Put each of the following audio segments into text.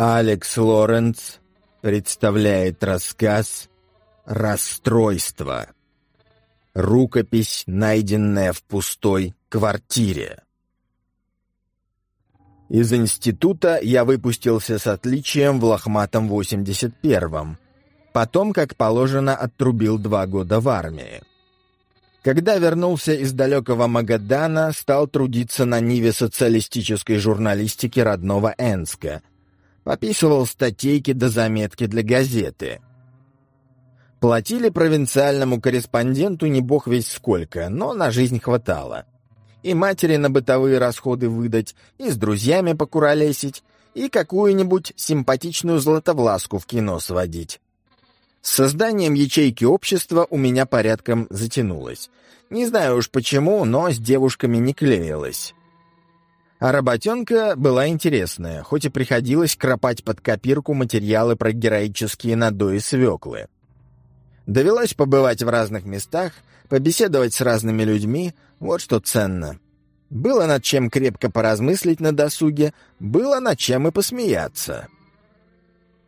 Алекс Лоренц представляет рассказ «Расстройство». Рукопись, найденная в пустой квартире. Из института я выпустился с отличием в лохматом 81-м. Потом, как положено, отрубил два года в армии. Когда вернулся из далекого Магадана, стал трудиться на ниве социалистической журналистики родного Энска — Пописывал статейки до заметки для газеты. Платили провинциальному корреспонденту не бог весь сколько, но на жизнь хватало. И матери на бытовые расходы выдать, и с друзьями покуролесить, и какую-нибудь симпатичную златовласку в кино сводить. С созданием ячейки общества у меня порядком затянулось. Не знаю уж почему, но с девушками не клеилось. А работенка была интересная, хоть и приходилось кропать под копирку материалы про героические надои свеклы. Довелось побывать в разных местах, побеседовать с разными людьми, вот что ценно. Было над чем крепко поразмыслить на досуге, было над чем и посмеяться.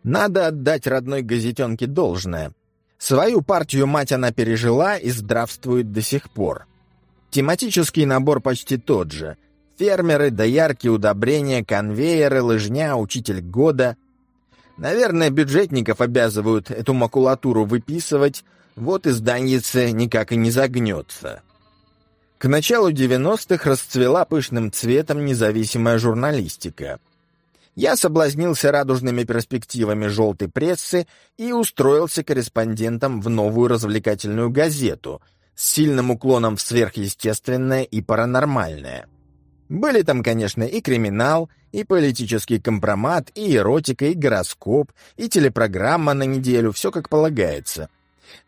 Надо отдать родной газетенке должное. Свою партию мать она пережила и здравствует до сих пор. Тематический набор почти тот же — Фермеры, доярки, удобрения, конвейеры, лыжня, учитель года. Наверное, бюджетников обязывают эту макулатуру выписывать, вот изданьице никак и не загнется. К началу 90-х расцвела пышным цветом независимая журналистика. Я соблазнился радужными перспективами желтой прессы и устроился корреспондентом в новую развлекательную газету с сильным уклоном в сверхъестественное и паранормальное — были там, конечно, и криминал, и политический компромат, и эротика, и гороскоп, и телепрограмма на неделю, все как полагается.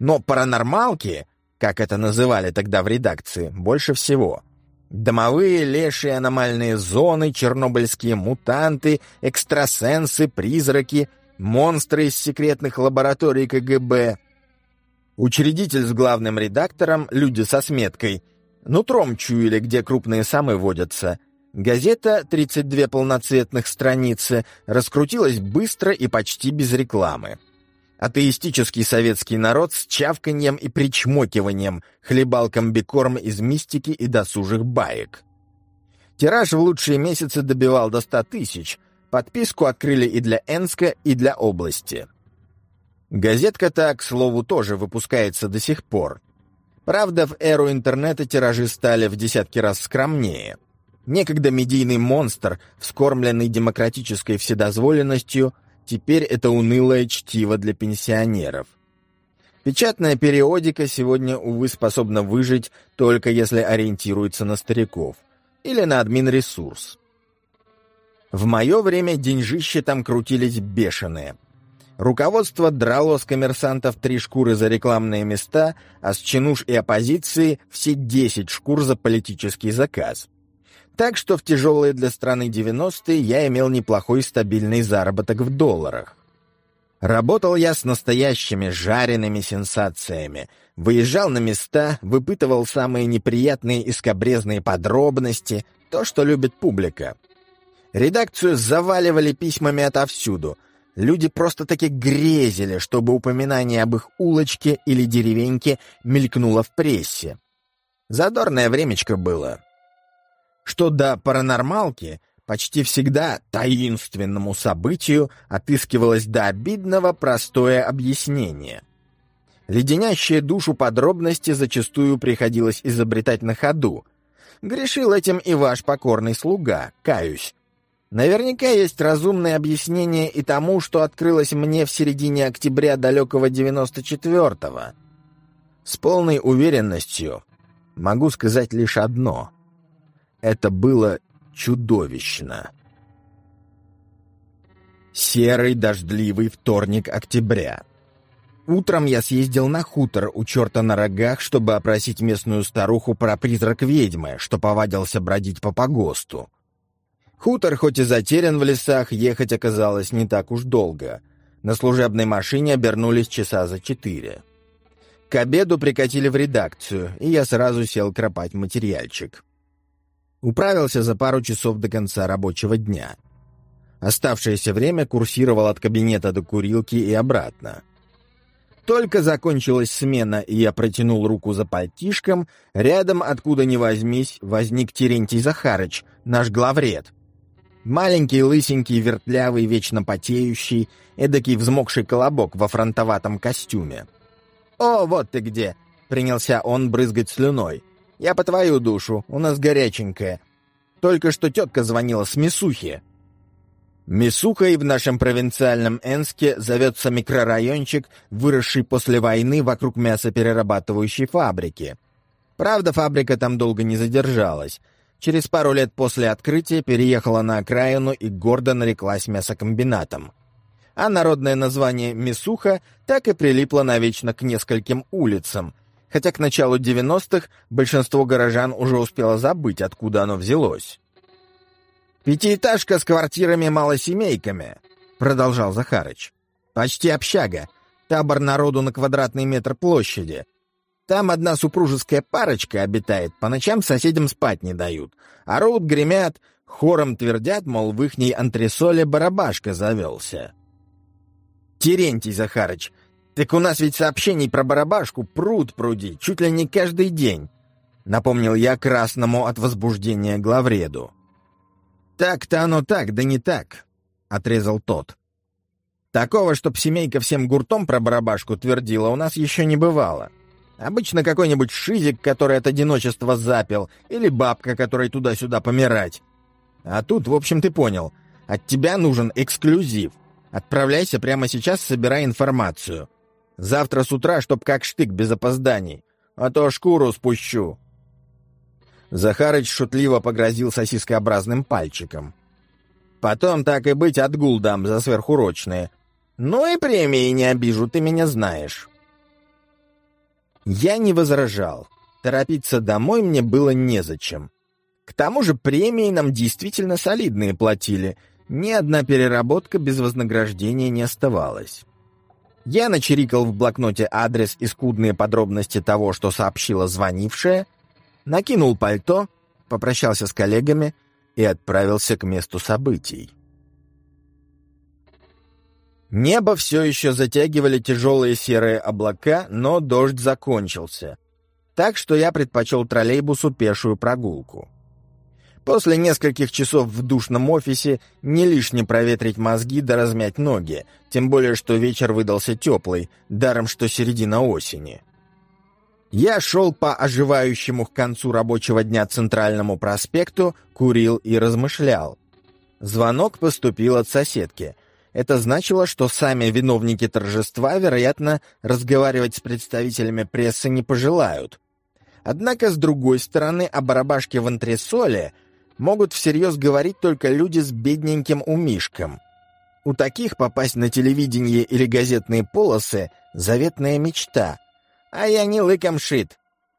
Но паранормалки, как это называли тогда в редакции, больше всего. Домовые, лешие, аномальные зоны, чернобыльские мутанты, экстрасенсы, призраки, монстры из секретных лабораторий КГБ. Учредитель с главным редактором, люди со сметкой — Нутром чуяли, где крупные самы водятся. Газета, 32 полноцветных страницы, раскрутилась быстро и почти без рекламы. Атеистический советский народ с чавканьем и причмокиванием хлебал комбикорм из мистики и досужих баек. Тираж в лучшие месяцы добивал до 100 тысяч. Подписку открыли и для Энска, и для области. Газетка-то, к слову, тоже выпускается до сих пор. Правда, в эру интернета тиражи стали в десятки раз скромнее. Некогда медийный монстр, вскормленный демократической вседозволенностью, теперь это унылое чтиво для пенсионеров. Печатная периодика сегодня, увы, способна выжить только если ориентируется на стариков или на админ-ресурс. В мое время деньжища там крутились бешеные — Руководство драло с коммерсантов три шкуры за рекламные места, а с чинуш и оппозиции все десять шкур за политический заказ. Так что в тяжелые для страны 90-е я имел неплохой стабильный заработок в долларах. Работал я с настоящими жареными сенсациями. Выезжал на места, выпытывал самые неприятные и скобрезные подробности, то, что любит публика. Редакцию заваливали письмами отовсюду — Люди просто-таки грезили, чтобы упоминание об их улочке или деревеньке мелькнуло в прессе. Задорное времечко было. Что до паранормалки, почти всегда таинственному событию отыскивалось до обидного простое объяснение. Леденящие душу подробности зачастую приходилось изобретать на ходу. Грешил этим и ваш покорный слуга, каюсь. Наверняка есть разумное объяснение и тому, что открылось мне в середине октября далекого 94-го. С полной уверенностью могу сказать лишь одно. Это было чудовищно. Серый дождливый вторник октября. Утром я съездил на хутор у черта на рогах, чтобы опросить местную старуху про призрак ведьмы, что повадился бродить по погосту. Хутор, хоть и затерян в лесах, ехать оказалось не так уж долго. На служебной машине обернулись часа за четыре. К обеду прикатили в редакцию, и я сразу сел кропать материальчик. Управился за пару часов до конца рабочего дня. Оставшееся время курсировал от кабинета до курилки и обратно. Только закончилась смена, и я протянул руку за пальтишком, рядом, откуда ни возьмись, возник Терентий Захарыч, наш главред. Маленький, лысенький, вертлявый, вечно потеющий, эдакий взмокший колобок во фронтоватом костюме. «О, вот ты где!» — принялся он брызгать слюной. «Я по твою душу, у нас горяченькая. Только что тетка звонила с Мисухи». Мисухой в нашем провинциальном Энске зовется микрорайончик, выросший после войны вокруг мясоперерабатывающей фабрики. Правда, фабрика там долго не задержалась. Через пару лет после открытия переехала на окраину и гордо нареклась мясокомбинатом. А народное название «Мисуха» так и прилипло навечно к нескольким улицам, хотя к началу 90-х большинство горожан уже успело забыть, откуда оно взялось. «Пятиэтажка с квартирами-малосемейками», — продолжал Захарыч. «Почти общага. Табор народу на квадратный метр площади. Там одна супружеская парочка обитает, по ночам соседям спать не дают. Орут, гремят, хором твердят, мол, в ихней антресоле барабашка завелся». «Терентий Захарыч, так у нас ведь сообщений про барабашку пруд пруди, чуть ли не каждый день», — напомнил я красному от возбуждения главреду. «Так-то оно так, да не так», — отрезал тот. «Такого, чтоб семейка всем гуртом про барабашку твердила, у нас еще не бывало. Обычно какой-нибудь шизик, который от одиночества запил, или бабка, которой туда-сюда помирать. А тут, в общем, ты понял, от тебя нужен эксклюзив. Отправляйся прямо сейчас, собирай информацию. Завтра с утра, чтоб как штык без опозданий, а то шкуру спущу». Захарыч шутливо погрозил сосискообразным пальчиком. «Потом, так и быть, отгул дам за сверхурочные. Ну и премии не обижу, ты меня знаешь». Я не возражал. Торопиться домой мне было незачем. К тому же премии нам действительно солидные платили. Ни одна переработка без вознаграждения не оставалась. Я начерикал в блокноте адрес и скудные подробности того, что сообщила звонившая, накинул пальто, попрощался с коллегами и отправился к месту событий. Небо все еще затягивали тяжелые серые облака, но дождь закончился. Так что я предпочел троллейбусу пешую прогулку. После нескольких часов в душном офисе не лишне проветрить мозги да размять ноги, тем более что вечер выдался теплый, даром что середина осени. Я шел по оживающему к концу рабочего дня Центральному проспекту, курил и размышлял. Звонок поступил от соседки. Это значило, что сами виновники торжества, вероятно, разговаривать с представителями прессы не пожелают. Однако, с другой стороны, о барабашке в антресоле могут всерьез говорить только люди с бедненьким умишком. У таких попасть на телевидение или газетные полосы — заветная мечта — а я не лыком шит.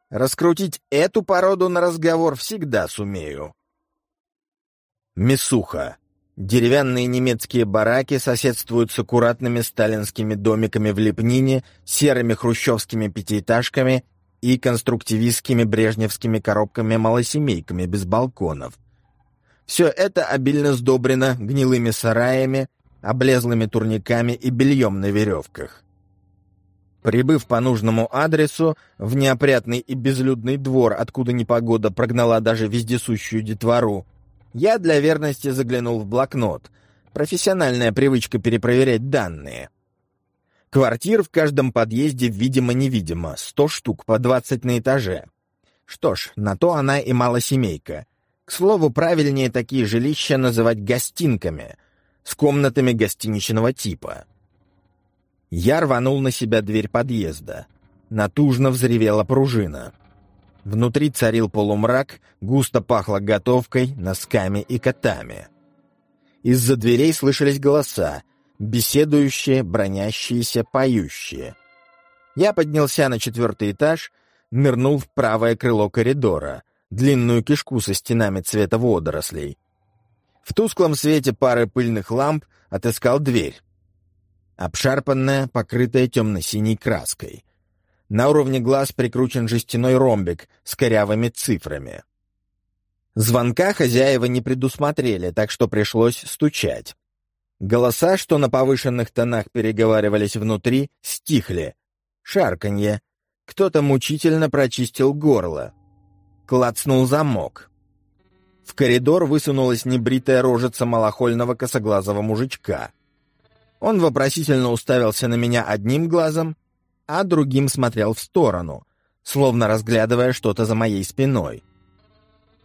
Раскрутить эту породу на разговор всегда сумею. Месуха. Деревянные немецкие бараки соседствуют с аккуратными сталинскими домиками в Лепнине, серыми хрущевскими пятиэтажками и конструктивистскими брежневскими коробками-малосемейками без балконов. Все это обильно сдобрено гнилыми сараями, облезлыми турниками и бельем на веревках. Прибыв по нужному адресу, в неопрятный и безлюдный двор, откуда непогода прогнала даже вездесущую детвору, я для верности заглянул в блокнот. Профессиональная привычка перепроверять данные. Квартир в каждом подъезде видимо-невидимо, сто штук по двадцать на этаже. Что ж, на то она и малосемейка. К слову, правильнее такие жилища называть гостинками, с комнатами гостиничного типа. Я рванул на себя дверь подъезда. Натужно взревела пружина. Внутри царил полумрак, густо пахло готовкой, носками и котами. Из-за дверей слышались голоса, беседующие, бронящиеся, поющие. Я поднялся на четвертый этаж, нырнул в правое крыло коридора, длинную кишку со стенами цвета водорослей. В тусклом свете пары пыльных ламп отыскал дверь обшарпанная, покрытая темно-синей краской. На уровне глаз прикручен жестяной ромбик с корявыми цифрами. Звонка хозяева не предусмотрели, так что пришлось стучать. Голоса, что на повышенных тонах переговаривались внутри, стихли. Шарканье. Кто-то мучительно прочистил горло. Клацнул замок. В коридор высунулась небритая рожица малохольного косоглазого мужичка. Он вопросительно уставился на меня одним глазом, а другим смотрел в сторону, словно разглядывая что-то за моей спиной.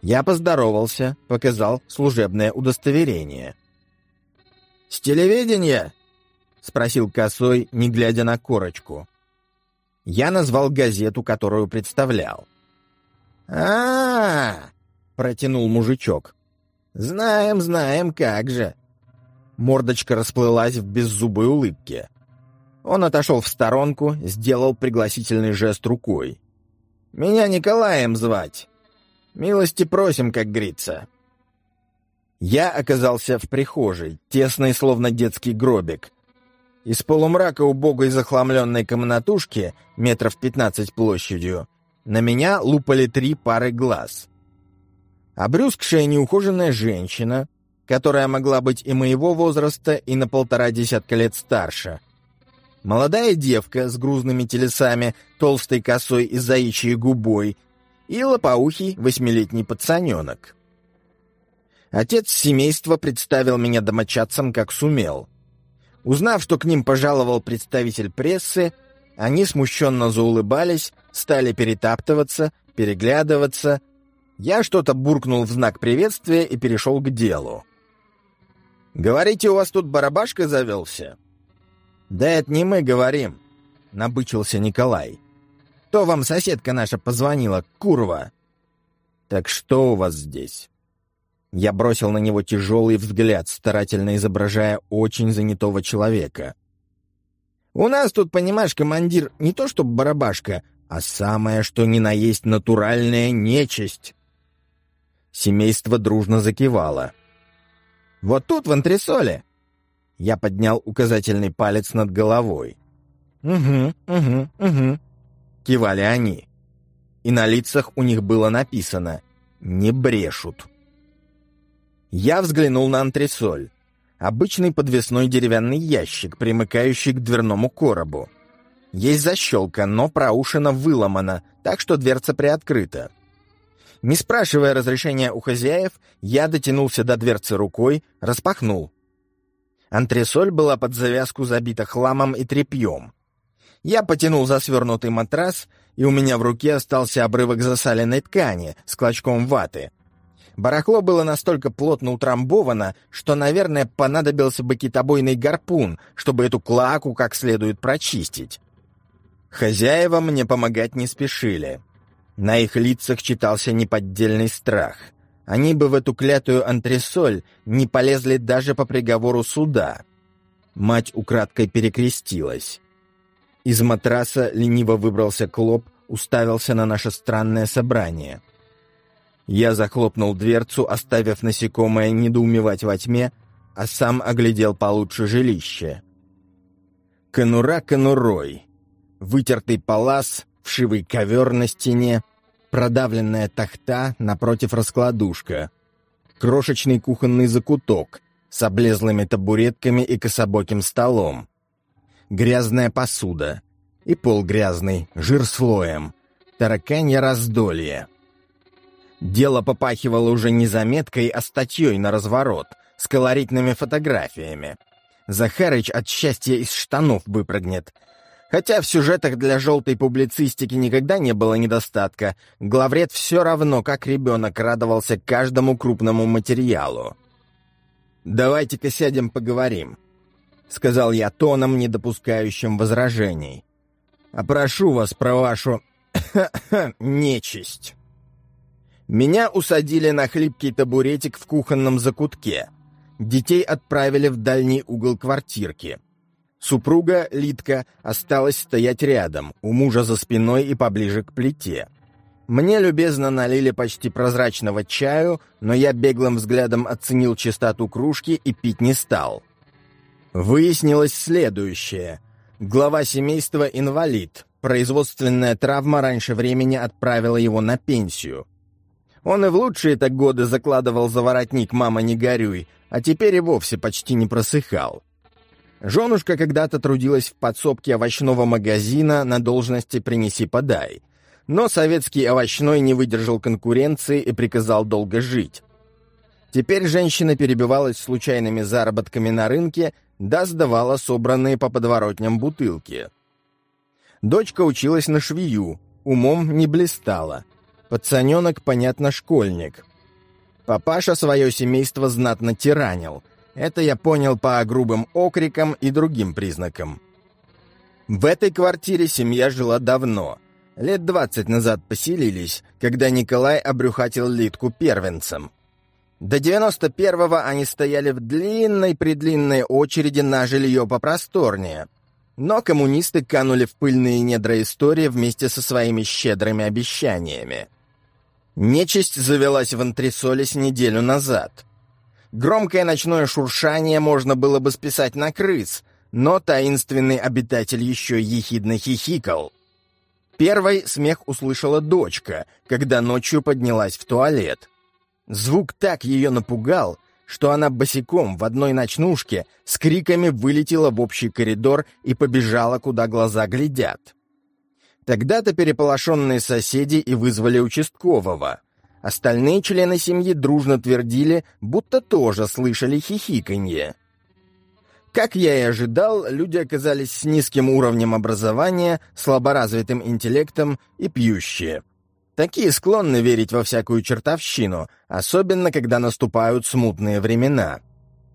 Я поздоровался, показал служебное удостоверение. «С телевидения?» — спросил Косой, не глядя на корочку. Я назвал газету, которую представлял. а, -а, -а протянул мужичок. «Знаем, знаем, как же!» Мордочка расплылась в беззубой улыбке. Он отошел в сторонку, сделал пригласительный жест рукой. «Меня Николаем звать. Милости просим, как говорится». Я оказался в прихожей, тесной, словно детский гробик. Из полумрака убогой захламленной комнатушки, метров пятнадцать площадью, на меня лупали три пары глаз. Обрюзгшая неухоженная женщина, которая могла быть и моего возраста, и на полтора десятка лет старше. Молодая девка с грузными телесами, толстой косой и заячьей губой, и лопоухий восьмилетний пацаненок. Отец семейства представил меня домочадцам как сумел. Узнав, что к ним пожаловал представитель прессы, они смущенно заулыбались, стали перетаптываться, переглядываться. Я что-то буркнул в знак приветствия и перешел к делу. «Говорите, у вас тут барабашка завелся?» «Да это не мы говорим», — набычился Николай. «То вам соседка наша позвонила, курва». «Так что у вас здесь?» Я бросил на него тяжелый взгляд, старательно изображая очень занятого человека. «У нас тут, понимаешь, командир, не то что барабашка, а самое, что ни на есть натуральная нечисть». Семейство дружно закивало. «Вот тут, в антресоле!» Я поднял указательный палец над головой. «Угу, угу, угу», — кивали они. И на лицах у них было написано «Не брешут». Я взглянул на антресоль. Обычный подвесной деревянный ящик, примыкающий к дверному коробу. Есть защелка, но проушина выломана, так что дверца приоткрыта. Не спрашивая разрешения у хозяев, я дотянулся до дверцы рукой, распахнул. Антресоль была под завязку забита хламом и тряпьем. Я потянул за свернутый матрас, и у меня в руке остался обрывок засаленной ткани с клочком ваты — Барахло было настолько плотно утрамбовано, что, наверное, понадобился бы китобойный гарпун, чтобы эту клаку как следует прочистить. Хозяева мне помогать не спешили. На их лицах читался неподдельный страх. Они бы в эту клятую антресоль не полезли даже по приговору суда. Мать украдкой перекрестилась. Из матраса лениво выбрался Клоп, уставился на наше странное собрание — я захлопнул дверцу, оставив насекомое недоумевать во тьме, а сам оглядел получше жилище. Конура конурой. Вытертый палас, вшивый ковер на стене, продавленная тахта, напротив раскладушка. Крошечный кухонный закуток с облезлыми табуретками и кособоким столом. Грязная посуда. И пол грязный, жир слоем. Тараканье раздолье. Дело попахивало уже не заметкой, а статьей на разворот, с колоритными фотографиями. Захарыч от счастья из штанов выпрыгнет. Хотя в сюжетах для желтой публицистики никогда не было недостатка, главред все равно, как ребенок, радовался каждому крупному материалу. «Давайте-ка сядем поговорим», — сказал я тоном, не допускающим возражений. «Опрошу вас про вашу нечисть». Меня усадили на хлипкий табуретик в кухонном закутке. Детей отправили в дальний угол квартирки. Супруга, Литка, осталась стоять рядом, у мужа за спиной и поближе к плите. Мне любезно налили почти прозрачного чаю, но я беглым взглядом оценил чистоту кружки и пить не стал. Выяснилось следующее. Глава семейства инвалид. Производственная травма раньше времени отправила его на пенсию. Он и в лучшие-то годы закладывал за воротник «мама, не горюй», а теперь и вовсе почти не просыхал. Женушка когда-то трудилась в подсобке овощного магазина на должности «принеси-подай». Но советский овощной не выдержал конкуренции и приказал долго жить. Теперь женщина перебивалась случайными заработками на рынке, да сдавала собранные по подворотням бутылки. Дочка училась на швею, умом не блистала. Пацаненок, понятно, школьник. Папаша свое семейство знатно тиранил. Это я понял по грубым окрикам и другим признакам. В этой квартире семья жила давно. Лет двадцать назад поселились, когда Николай обрюхатил Литку первенцем. До 91-го они стояли в длинной-предлинной очереди на жилье попросторнее. Но коммунисты канули в пыльные недра истории вместе со своими щедрыми обещаниями. Нечисть завелась в антресоле неделю назад. Громкое ночное шуршание можно было бы списать на крыс, но таинственный обитатель еще ехидно хихикал. Первой смех услышала дочка, когда ночью поднялась в туалет. Звук так ее напугал, что она босиком в одной ночнушке с криками вылетела в общий коридор и побежала, куда глаза глядят. Тогда-то переполошенные соседи и вызвали участкового. Остальные члены семьи дружно твердили, будто тоже слышали хихиканье. Как я и ожидал, люди оказались с низким уровнем образования, слаборазвитым интеллектом и пьющие. Такие склонны верить во всякую чертовщину, особенно когда наступают смутные времена.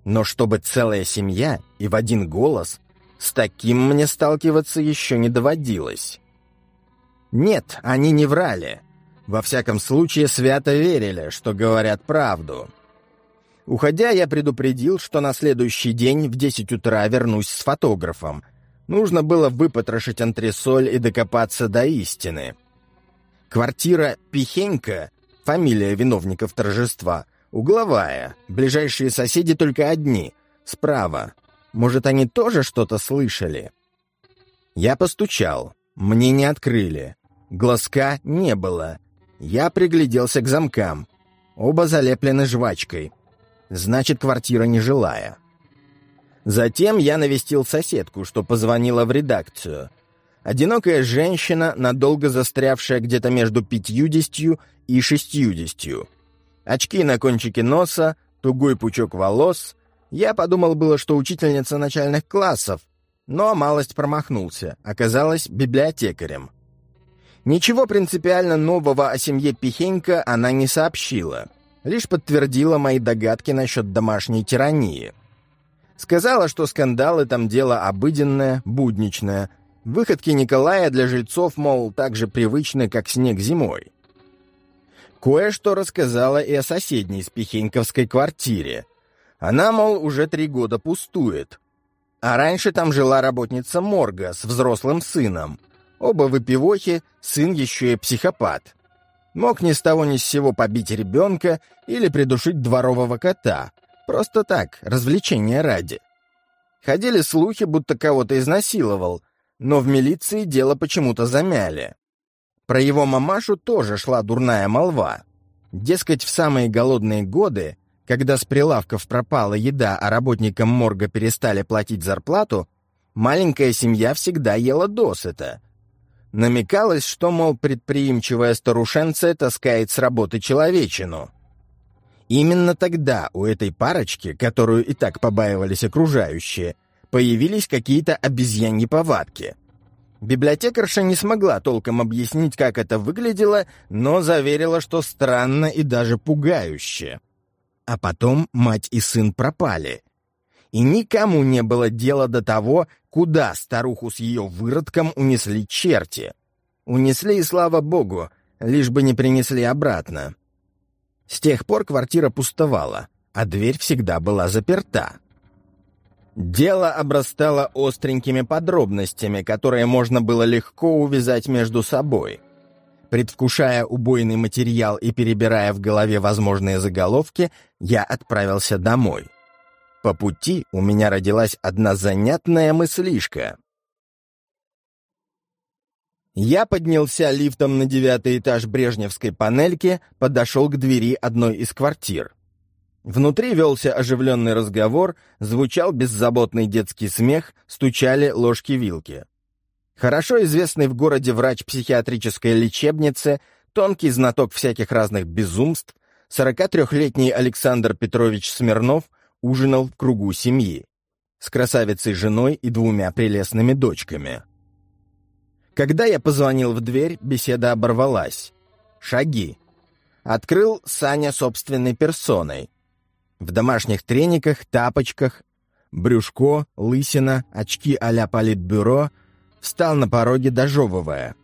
Но чтобы целая семья и в один голос, с таким мне сталкиваться еще не доводилось. Нет, они не врали. Во всяком случае, свято верили, что говорят правду. Уходя, я предупредил, что на следующий день в 10 утра вернусь с фотографом. Нужно было выпотрошить антресоль и докопаться до истины. Квартира Пихенька, фамилия виновников торжества, угловая, ближайшие соседи только одни, справа. Может, они тоже что-то слышали? Я постучал. Мне не открыли. Глазка не было. Я пригляделся к замкам. Оба залеплены жвачкой. Значит, квартира нежилая. Затем я навестил соседку, что позвонила в редакцию. Одинокая женщина, надолго застрявшая где-то между пятьюдесятью и шестьюдесятью. Очки на кончике носа, тугой пучок волос. Я подумал было, что учительница начальных классов, но малость промахнулся, оказалась библиотекарем. Ничего принципиально нового о семье Пихенько она не сообщила, лишь подтвердила мои догадки насчет домашней тирании. Сказала, что скандалы там дело обыденное, будничное. Выходки Николая для жильцов, мол, так же привычны, как снег зимой. Кое-что рассказала и о соседней Спихеньковской квартире. Она, мол, уже три года пустует. А раньше там жила работница морга с взрослым сыном — Оба выпивохи, сын еще и психопат. Мог ни с того ни с сего побить ребенка или придушить дворового кота. Просто так, развлечения ради. Ходили слухи, будто кого-то изнасиловал, но в милиции дело почему-то замяли. Про его мамашу тоже шла дурная молва. Дескать, в самые голодные годы, когда с прилавков пропала еда, а работникам морга перестали платить зарплату, маленькая семья всегда ела досыта — Намекалось, что, мол, предприимчивая старушенция таскает с работы человечину. Именно тогда у этой парочки, которую и так побаивались окружающие, появились какие-то обезьяньи повадки. Библиотекарша не смогла толком объяснить, как это выглядело, но заверила, что странно и даже пугающе. А потом мать и сын пропали — и никому не было дела до того, куда старуху с ее выродком унесли черти. Унесли, и слава богу, лишь бы не принесли обратно. С тех пор квартира пустовала, а дверь всегда была заперта. Дело обрастало остренькими подробностями, которые можно было легко увязать между собой. Предвкушая убойный материал и перебирая в голове возможные заголовки, я отправился домой. По пути у меня родилась одна занятная мыслишка. Я поднялся лифтом на девятый этаж Брежневской панельки, подошел к двери одной из квартир. Внутри велся оживленный разговор, звучал беззаботный детский смех, стучали ложки-вилки. Хорошо известный в городе врач психиатрической лечебницы, тонкий знаток всяких разных безумств, 43-летний Александр Петрович Смирнов ужинал в кругу семьи с красавицей женой и двумя прелестными дочками. Когда я позвонил в дверь, беседа оборвалась. Шаги. Открыл Саня собственной персоной. В домашних трениках, тапочках, брюшко, лысина, очки а-ля политбюро, встал на пороге, дожевывая.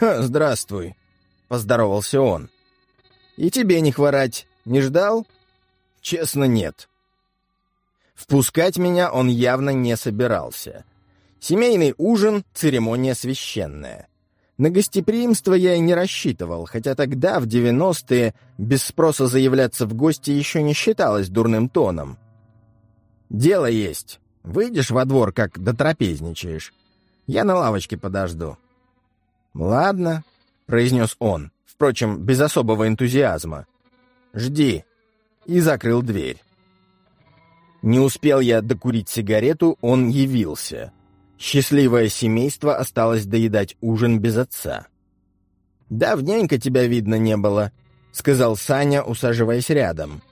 «Здравствуй», — поздоровался он. «И тебе не хворать. Не ждал?» «Честно, нет». Впускать меня он явно не собирался. Семейный ужин — церемония священная. На гостеприимство я и не рассчитывал, хотя тогда, в девяностые, без спроса заявляться в гости еще не считалось дурным тоном. «Дело есть. Выйдешь во двор, как дотрапезничаешь. Я на лавочке подожду». «Ладно», — произнес он, впрочем, без особого энтузиазма. «Жди». И закрыл дверь. Не успел я докурить сигарету, он явился. Счастливое семейство осталось доедать ужин без отца. «Давненько тебя видно не было», — сказал Саня, усаживаясь рядом.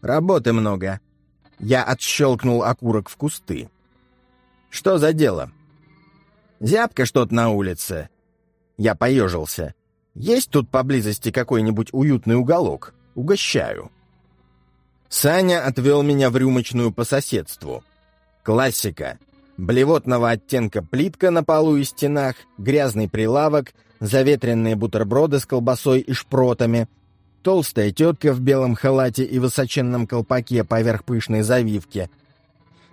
«Работы много». Я отщелкнул окурок в кусты. «Что за дело?» «Зябко что-то на улице». Я поежился. «Есть тут поблизости какой-нибудь уютный уголок? Угощаю». Саня отвел меня в рюмочную по соседству. Классика. Блевотного оттенка плитка на полу и стенах, грязный прилавок, заветренные бутерброды с колбасой и шпротами, толстая тетка в белом халате и высоченном колпаке поверх пышной завивки.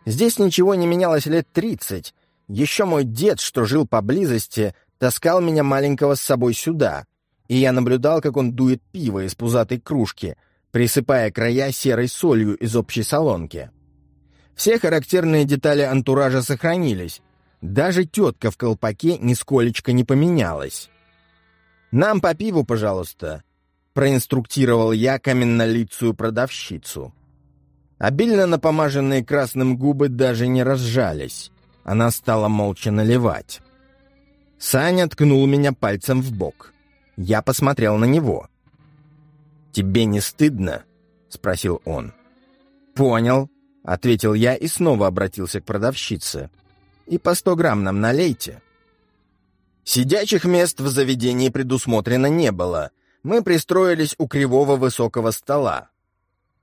Здесь ничего не менялось лет тридцать. Еще мой дед, что жил поблизости, таскал меня маленького с собой сюда, и я наблюдал, как он дует пиво из пузатой кружки — присыпая края серой солью из общей солонки. Все характерные детали антуража сохранились. Даже тетка в колпаке нисколечко не поменялась. «Нам по пиву, пожалуйста», — проинструктировал я каменнолицую продавщицу. Обильно напомаженные красным губы даже не разжались. Она стала молча наливать. Саня ткнул меня пальцем в бок. Я посмотрел на него. «Тебе не стыдно?» — спросил он. «Понял», — ответил я и снова обратился к продавщице. «И по сто грамм нам налейте». Сидячих мест в заведении предусмотрено не было. Мы пристроились у кривого высокого стола.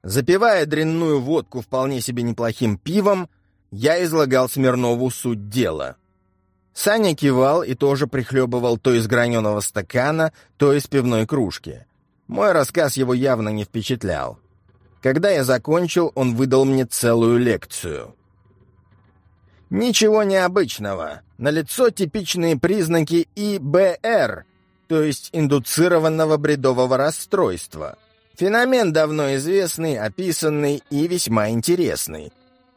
Запивая дрянную водку вполне себе неплохим пивом, я излагал Смирнову суть дела. Саня кивал и тоже прихлебывал то из граненого стакана, то из пивной кружки. Мой рассказ его явно не впечатлял. Когда я закончил, он выдал мне целую лекцию. Ничего необычного. Налицо типичные признаки ИБР, то есть индуцированного бредового расстройства. Феномен давно известный, описанный и весьма интересный.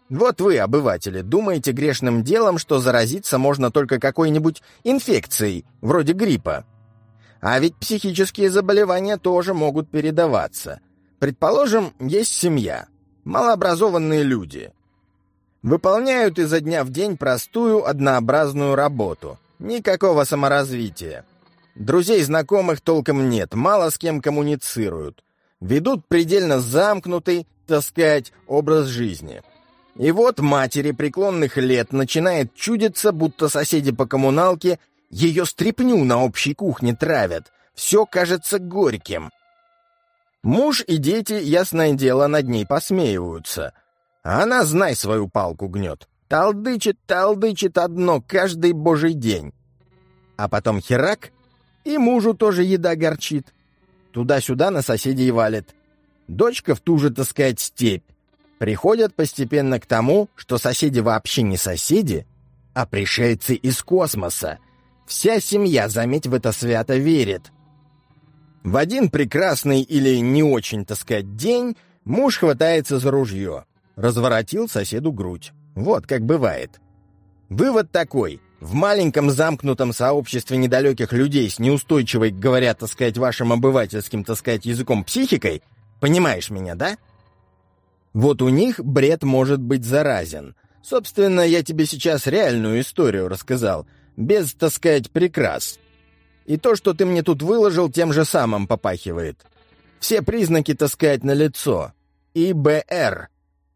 Вот вы, обыватели, думаете грешным делом, что заразиться можно только какой-нибудь инфекцией, вроде гриппа. А ведь психические заболевания тоже могут передаваться. Предположим, есть семья, малообразованные люди. Выполняют изо дня в день простую, однообразную работу. Никакого саморазвития. Друзей, знакомых толком нет, мало с кем коммуницируют. Ведут предельно замкнутый, так сказать, образ жизни. И вот матери преклонных лет начинает чудиться, будто соседи по коммуналке ее стряпню на общей кухне травят. Все кажется горьким. Муж и дети, ясное дело, над ней посмеиваются. Она, знай, свою палку гнет. Талдычит, талдычит одно каждый божий день. А потом херак, и мужу тоже еда горчит. Туда-сюда на соседей валит. Дочка в ту же, так сказать, степь. Приходят постепенно к тому, что соседи вообще не соседи, а пришельцы из космоса — Вся семья, заметь, в это свято верит. В один прекрасный или не очень, так сказать, день муж хватается за ружье. Разворотил соседу грудь. Вот как бывает. Вывод такой. В маленьком замкнутом сообществе недалеких людей с неустойчивой, говоря, так сказать, вашим обывательским, так сказать, языком психикой, понимаешь меня, да? Вот у них бред может быть заразен. Собственно, я тебе сейчас реальную историю рассказал, без, так сказать, прикрас. И то, что ты мне тут выложил, тем же самым попахивает. Все признаки, так сказать, налицо. ИБР.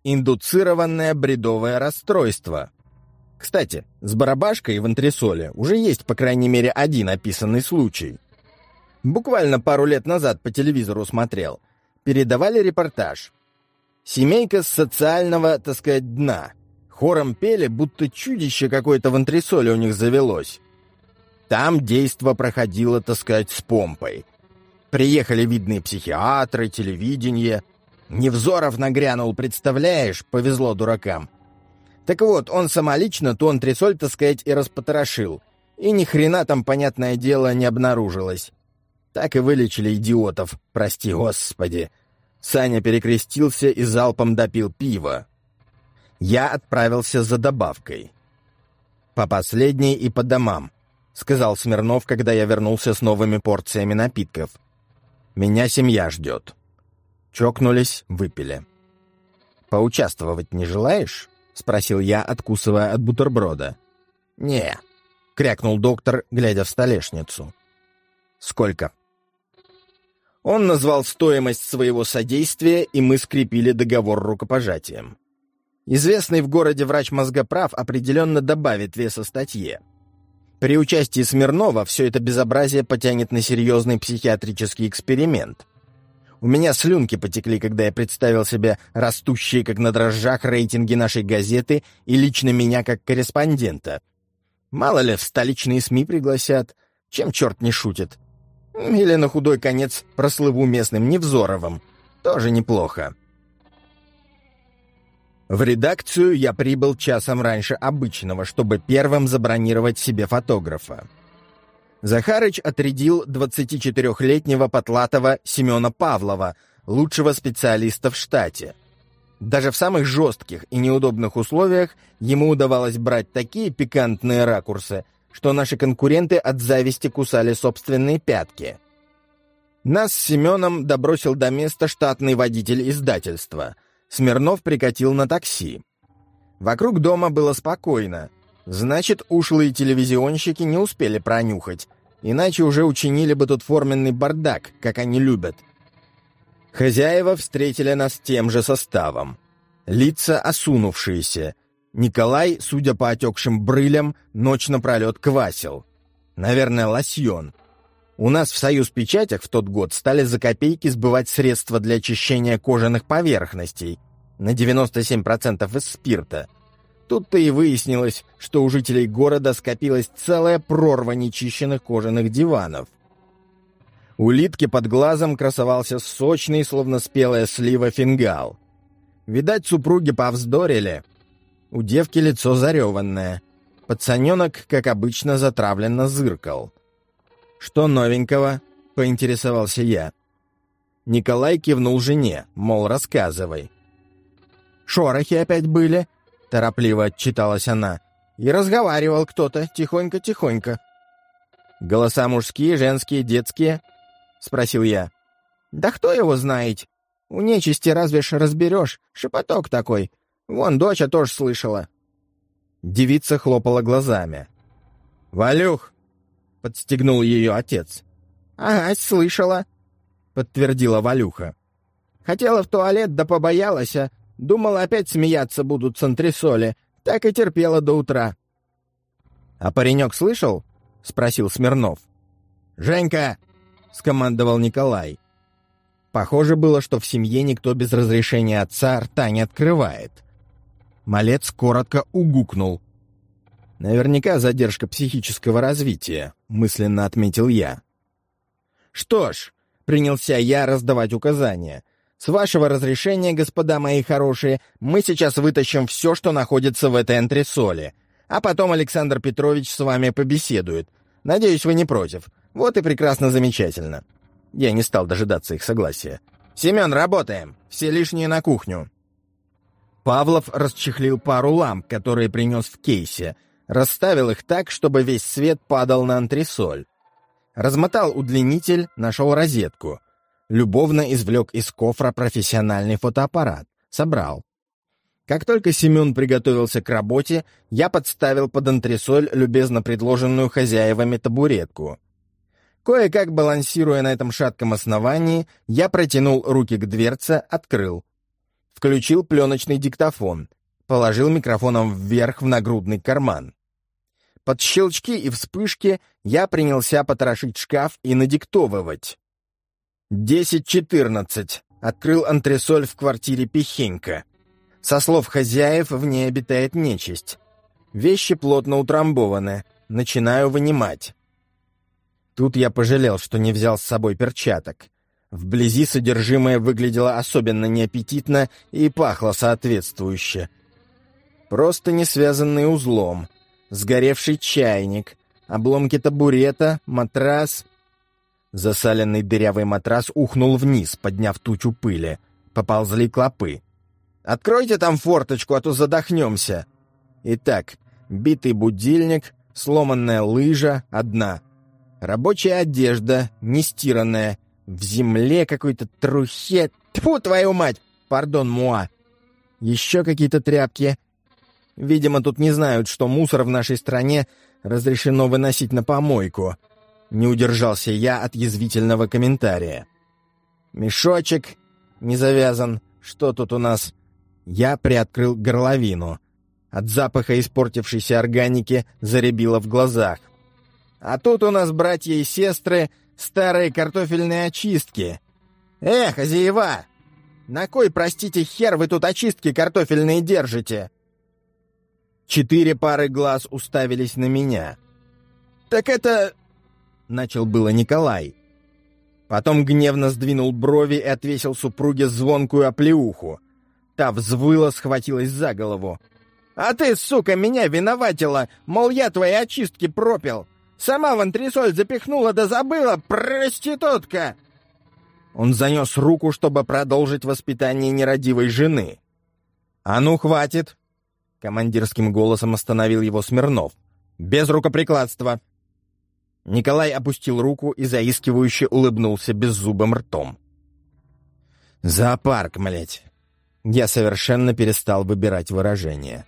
Индуцированное бредовое расстройство. Кстати, с барабашкой в антресоле уже есть, по крайней мере, один описанный случай. Буквально пару лет назад по телевизору смотрел. Передавали репортаж. Семейка с социального, так сказать, дна. Хором пели, будто чудище какое-то в антресоле у них завелось. Там действо проходило, так сказать, с помпой. Приехали видные психиатры, телевидение. Невзоров нагрянул, представляешь, повезло дуракам. Так вот, он самолично ту антресоль, так сказать, и распотрошил. И ни хрена там, понятное дело, не обнаружилось. Так и вылечили идиотов, прости господи. Саня перекрестился и залпом допил пиво. Я отправился за добавкой. По последней и по домам, сказал Смирнов, когда я вернулся с новыми порциями напитков. Меня семья ждет. Чокнулись, выпили. Поучаствовать не желаешь? — спросил я, откусывая от бутерброда. «Не», — крякнул доктор, глядя в столешницу. «Сколько?» Он назвал стоимость своего содействия, и мы скрепили договор рукопожатием. Известный в городе врач-мозгоправ определенно добавит веса статье. При участии Смирнова все это безобразие потянет на серьезный психиатрический эксперимент. У меня слюнки потекли, когда я представил себе растущие, как на дрожжах, рейтинги нашей газеты и лично меня как корреспондента. Мало ли, в столичные СМИ пригласят. Чем черт не шутит? Или на худой конец прослыву местным Невзоровым. Тоже неплохо. В редакцию я прибыл часом раньше обычного, чтобы первым забронировать себе фотографа. Захарыч отрядил 24-летнего потлатого Семена Павлова, лучшего специалиста в штате. Даже в самых жестких и неудобных условиях ему удавалось брать такие пикантные ракурсы, что наши конкуренты от зависти кусали собственные пятки. Нас с Семеном добросил до места штатный водитель издательства. Смирнов прикатил на такси. Вокруг дома было спокойно — Значит, ушлые телевизионщики не успели пронюхать, иначе уже учинили бы тут форменный бардак, как они любят. Хозяева встретили нас тем же составом. Лица осунувшиеся. Николай, судя по отекшим брылям, ночь напролет квасил. Наверное, лосьон. У нас в «Союз Печатях» в тот год стали за копейки сбывать средства для очищения кожаных поверхностей на 97% из спирта — Тут-то и выяснилось, что у жителей города скопилась целая прорва нечищенных кожаных диванов. У под глазом красовался сочный, словно спелая слива, фингал. Видать, супруги повздорили. У девки лицо зареванное. Пацаненок, как обычно, затравленно зыркал. «Что новенького?» — поинтересовался я. Николай кивнул жене, мол, рассказывай. «Шорохи опять были?» торопливо отчиталась она. «И разговаривал кто-то, тихонько-тихонько». «Голоса мужские, женские, детские?» — спросил я. «Да кто его знает? У нечисти разве ж разберешь, шепоток такой. Вон, доча тоже слышала». Девица хлопала глазами. «Валюх!» — подстегнул ее отец. «Ага, слышала», — подтвердила Валюха. «Хотела в туалет, да побоялась, а Думала, опять смеяться будут с антресоли. Так и терпела до утра. — А паренек слышал? — спросил Смирнов. — Женька! — скомандовал Николай. Похоже было, что в семье никто без разрешения отца рта не открывает. Малец коротко угукнул. «Наверняка задержка психического развития», — мысленно отметил я. «Что ж», — принялся я раздавать указания, с вашего разрешения, господа мои хорошие, мы сейчас вытащим все, что находится в этой антресоле. А потом Александр Петрович с вами побеседует. Надеюсь, вы не против. Вот и прекрасно замечательно. Я не стал дожидаться их согласия. «Семен, работаем! Все лишние на кухню!» Павлов расчехлил пару ламп, которые принес в кейсе, Расставил их так, чтобы весь свет падал на антресоль. Размотал удлинитель, нашел розетку. Любовно извлек из кофра профессиональный фотоаппарат. Собрал. Как только Семен приготовился к работе, я подставил под антресоль любезно предложенную хозяевами табуретку. Кое-как балансируя на этом шатком основании, я протянул руки к дверце, открыл. Включил пленочный диктофон, положил микрофоном вверх в нагрудный карман. Под щелчки и вспышки я принялся потрошить шкаф и надиктовывать. «Десять-четырнадцать», — открыл антресоль в квартире Пихенька. Со слов хозяев, в ней обитает нечисть. Вещи плотно утрамбованы. Начинаю вынимать. Тут я пожалел, что не взял с собой перчаток. Вблизи содержимое выглядело особенно неаппетитно и пахло соответствующе. Просто не связанный узлом. Сгоревший чайник, обломки табурета, матрас. Засаленный дырявый матрас ухнул вниз, подняв тучу пыли. Поползли клопы. Откройте там форточку, а то задохнемся. Итак, битый будильник, сломанная лыжа, одна. Рабочая одежда, нестиранная, в земле какой-то трухе. Тьфу, твою мать! Пардон, Муа. Еще какие-то тряпки. Видимо, тут не знают, что мусор в нашей стране разрешено выносить на помойку. Не удержался я от язвительного комментария. Мешочек не завязан. Что тут у нас? Я приоткрыл горловину. От запаха испортившейся органики заребило в глазах. А тут у нас, братья и сестры, старые картофельные очистки. Эх, хозяева! На кой, простите, хер вы тут очистки картофельные держите? Четыре пары глаз уставились на меня. «Так это...» — начал было Николай. Потом гневно сдвинул брови и отвесил супруге звонкую оплеуху. Та взвыла, схватилась за голову. «А ты, сука, меня виноватила! Мол, я твои очистки пропил! Сама в антресоль запихнула да забыла, проститутка!» Он занес руку, чтобы продолжить воспитание нерадивой жены. «А ну, хватит!» Командирским голосом остановил его Смирнов. «Без рукоприкладства!» Николай опустил руку и заискивающе улыбнулся беззубым ртом. «Зоопарк, млять! Я совершенно перестал выбирать выражения.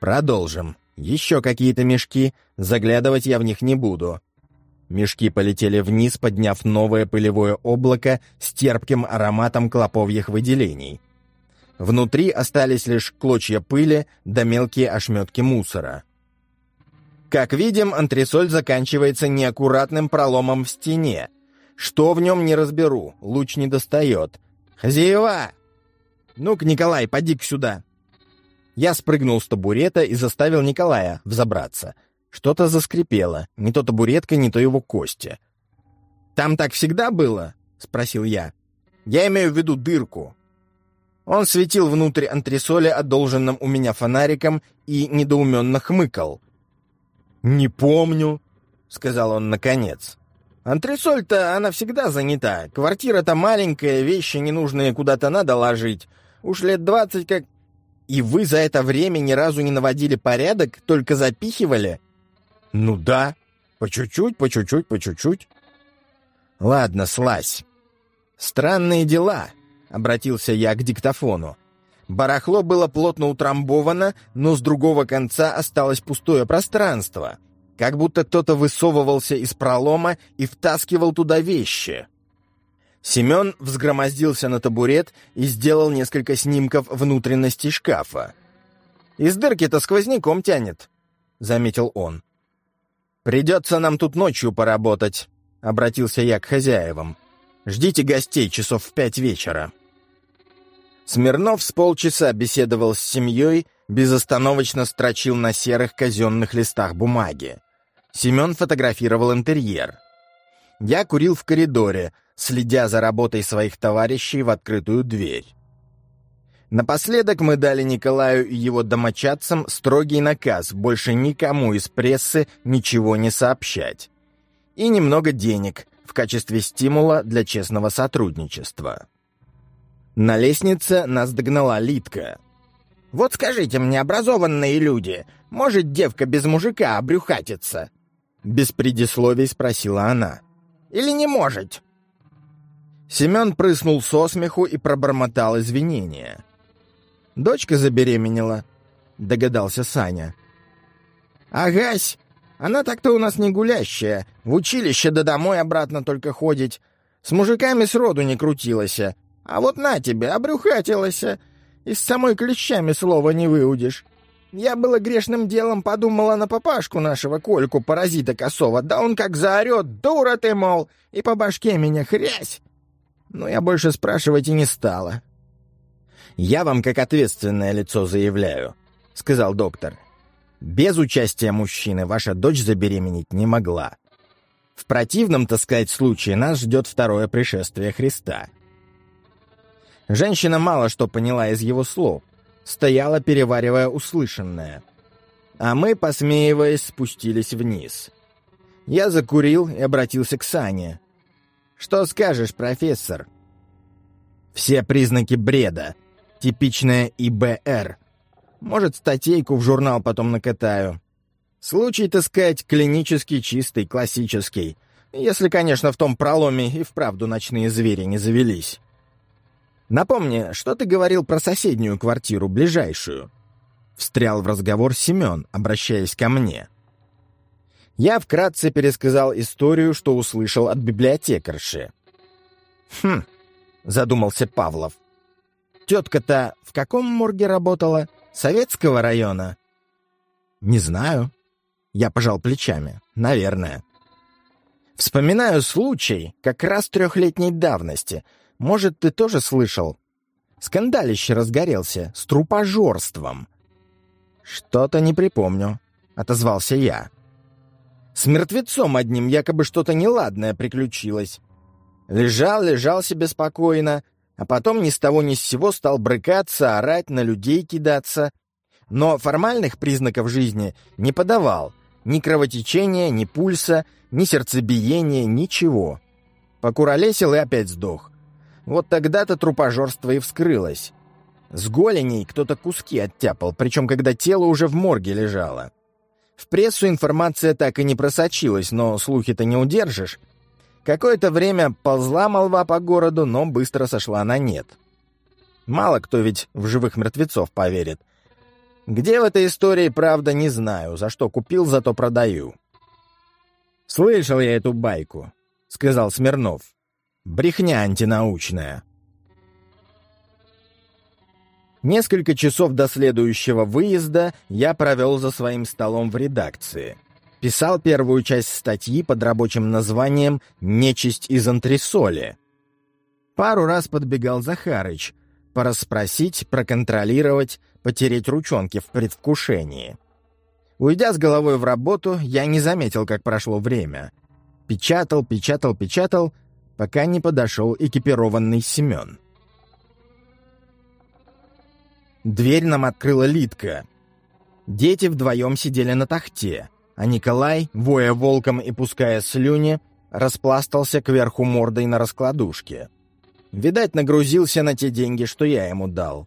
Продолжим. Еще какие-то мешки, заглядывать я в них не буду. Мешки полетели вниз, подняв новое пылевое облако с терпким ароматом клоповьих выделений. Внутри остались лишь клочья пыли да мелкие ошметки мусора. Как видим, антресоль заканчивается неаккуратным проломом в стене. Что в нем не разберу, луч не достает. «Хозяева, «Ну-ка, Николай, поди-ка сюда!» Я спрыгнул с табурета и заставил Николая взобраться. Что-то заскрипело, не то табуретка, не то его кости. «Там так всегда было?» — спросил я. «Я имею в виду дырку». Он светил внутрь антресоля одолженным у меня фонариком и недоуменно хмыкал. «Не помню», — сказал он наконец. «Антресоль-то она всегда занята. Квартира-то маленькая, вещи ненужные куда-то надо ложить. Уж лет двадцать как... И вы за это время ни разу не наводили порядок, только запихивали? Ну да. По чуть-чуть, по чуть-чуть, по чуть-чуть. Ладно, слазь. Странные дела, обратился я к диктофону. Барахло было плотно утрамбовано, но с другого конца осталось пустое пространство. Как будто кто-то высовывался из пролома и втаскивал туда вещи. Семен взгромоздился на табурет и сделал несколько снимков внутренности шкафа. «Из дырки-то сквозняком тянет», — заметил он. «Придется нам тут ночью поработать», — обратился я к хозяевам. «Ждите гостей часов в пять вечера». Смирнов с полчаса беседовал с семьей, безостановочно строчил на серых казенных листах бумаги. Семен фотографировал интерьер. Я курил в коридоре — следя за работой своих товарищей в открытую дверь. Напоследок мы дали Николаю и его домочадцам строгий наказ больше никому из прессы ничего не сообщать. И немного денег в качестве стимула для честного сотрудничества. На лестнице нас догнала Литка. Вот скажите мне, образованные люди, может девка без мужика обрюхатиться?» Без предисловий спросила она. «Или не может?» Семен прыснул со смеху и пробормотал извинения. «Дочка забеременела», — догадался Саня. «Агась, она так-то у нас не гулящая, в училище да домой обратно только ходить. С мужиками сроду не крутилась, а вот на тебе, обрюхатилась, и с самой клещами слова не выудишь. Я было грешным делом подумала на папашку нашего Кольку, паразита косого, да он как заорет, дура ты, мол, и по башке меня хрясь. Но я больше спрашивать и не стала. «Я вам как ответственное лицо заявляю», — сказал доктор. «Без участия мужчины ваша дочь забеременеть не могла. В противном, так сказать, случае нас ждет второе пришествие Христа». Женщина мало что поняла из его слов, стояла, переваривая услышанное. А мы, посмеиваясь, спустились вниз. Я закурил и обратился к Сане. Что скажешь, профессор? Все признаки бреда. Типичная ИБР. Может, статейку в журнал потом накатаю. Случай, так сказать, клинически чистый, классический. Если, конечно, в том проломе и вправду ночные звери не завелись. Напомни, что ты говорил про соседнюю квартиру, ближайшую?» Встрял в разговор Семен, обращаясь ко мне. Я вкратце пересказал историю, что услышал от библиотекарши. «Хм», — задумался Павлов. «Тетка-то в каком морге работала? Советского района?» «Не знаю». Я пожал плечами. «Наверное». Вспоминаю случай как раз трехлетней давности. Может, ты тоже слышал? Скандалище разгорелся с трупожорством. «Что-то не припомню», — отозвался я. С мертвецом одним якобы что-то неладное приключилось. Лежал, лежал себе спокойно, а потом ни с того ни с сего стал брыкаться, орать, на людей кидаться. Но формальных признаков жизни не подавал. Ни кровотечения, ни пульса, ни сердцебиения, ничего. Покуролесил и опять сдох. Вот тогда-то трупожорство и вскрылось. С голеней кто-то куски оттяпал, причем когда тело уже в морге лежало. В прессу информация так и не просочилась, но слухи-то не удержишь. Какое-то время ползла молва по городу, но быстро сошла на нет. Мало кто ведь в живых мертвецов поверит. Где в этой истории правда, не знаю. За что купил, зато продаю. «Слышал я эту байку», — сказал Смирнов. «Брехня антинаучная». Несколько часов до следующего выезда я провел за своим столом в редакции. Писал первую часть статьи под рабочим названием «Нечисть из антресоли». Пару раз подбегал Захарыч, порасспросить, проконтролировать, потереть ручонки в предвкушении. Уйдя с головой в работу, я не заметил, как прошло время. Печатал, печатал, печатал, пока не подошел экипированный Семен. Дверь нам открыла Литка. Дети вдвоем сидели на тахте, а Николай, воя волком и пуская слюни, распластался кверху мордой на раскладушке. Видать, нагрузился на те деньги, что я ему дал.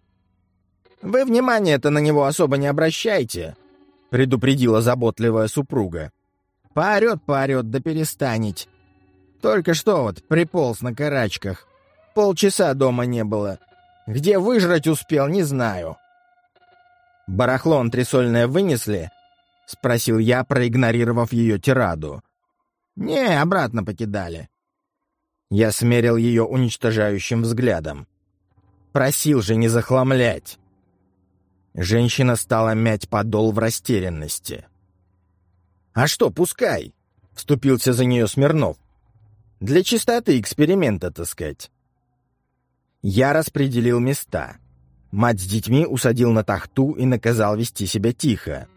«Вы внимание-то на него особо не обращайте», — предупредила заботливая супруга. «Поорет, поорет, да перестанет. Только что вот приполз на карачках. Полчаса дома не было. Где выжрать успел, не знаю. «Барахло антресольное вынесли?» — спросил я, проигнорировав ее тираду. «Не, обратно покидали». Я смерил ее уничтожающим взглядом. Просил же не захламлять. Женщина стала мять подол в растерянности. «А что, пускай!» — вступился за нее Смирнов. «Для чистоты эксперимента, так сказать». Я распределил места. Мать с детьми усадил на тахту и наказал вести себя тихо.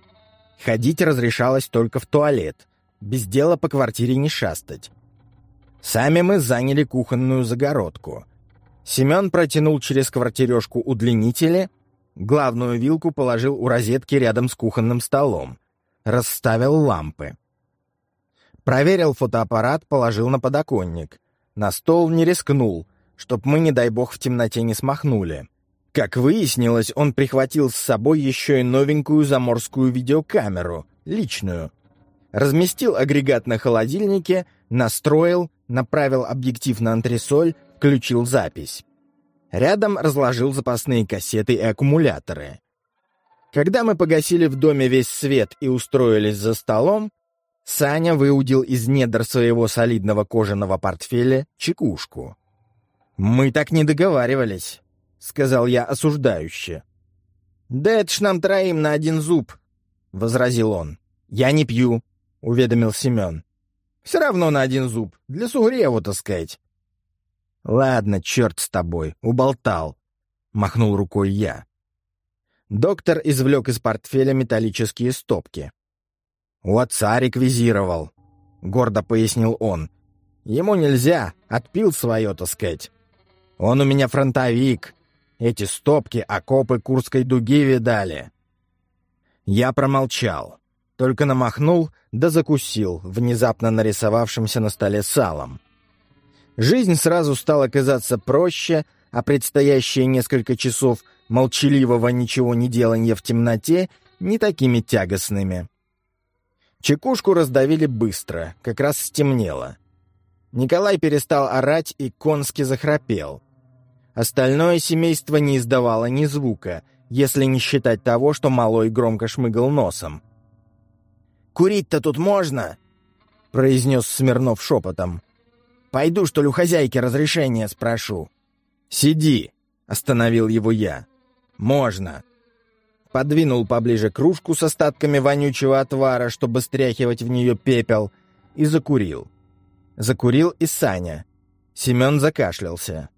Ходить разрешалось только в туалет. Без дела по квартире не шастать. Сами мы заняли кухонную загородку. Семен протянул через квартирешку удлинители, главную вилку положил у розетки рядом с кухонным столом, расставил лампы. Проверил фотоаппарат, положил на подоконник. На стол не рискнул, чтоб мы, не дай бог, в темноте не смахнули. Как выяснилось, он прихватил с собой еще и новенькую заморскую видеокамеру, личную. Разместил агрегат на холодильнике, настроил, направил объектив на антресоль, включил запись. Рядом разложил запасные кассеты и аккумуляторы. Когда мы погасили в доме весь свет и устроились за столом, Саня выудил из недр своего солидного кожаного портфеля чекушку. «Мы так не договаривались», — сказал я осуждающе. «Да это ж нам троим на один зуб», — возразил он. «Я не пью», — уведомил Семен. «Все равно на один зуб, для сугреву, так сказать». «Ладно, черт с тобой, уболтал», — махнул рукой я. Доктор извлек из портфеля металлические стопки. «У отца реквизировал», — гордо пояснил он. «Ему нельзя, отпил свое, так сказать. Он у меня фронтовик. Эти стопки окопы Курской дуги видали». Я промолчал, только намахнул да закусил внезапно нарисовавшимся на столе салом. Жизнь сразу стала казаться проще, а предстоящие несколько часов молчаливого ничего не делания в темноте не такими тягостными. Чекушку раздавили быстро, как раз стемнело. Николай перестал орать и конски захрапел. Остальное семейство не издавало ни звука, если не считать того, что малой громко шмыгал носом. «Курить-то тут можно?» — произнес Смирнов шепотом. Пойду, что ли, у хозяйки разрешения спрошу». «Сиди», — остановил его я. «Можно». Подвинул поближе кружку с остатками вонючего отвара, чтобы стряхивать в нее пепел, и закурил. Закурил и Саня. Семен закашлялся.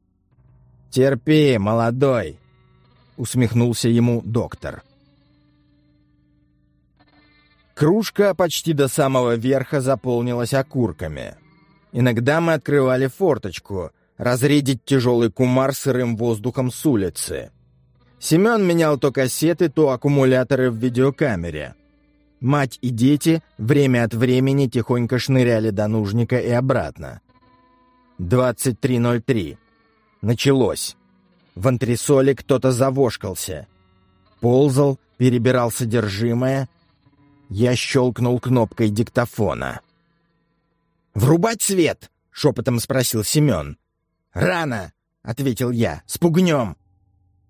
«Терпи, молодой», — усмехнулся ему доктор. Кружка почти до самого верха заполнилась окурками. Иногда мы открывали форточку, разредить тяжелый кумар сырым воздухом с улицы. Семен менял то кассеты, то аккумуляторы в видеокамере. Мать и дети время от времени тихонько шныряли до нужника и обратно. 23.03. Началось. В антресоле кто-то завошкался. Ползал, перебирал содержимое. Я щелкнул кнопкой диктофона. «Врубать свет?» — шепотом спросил Семен. «Рано!» — ответил я. «Спугнем!»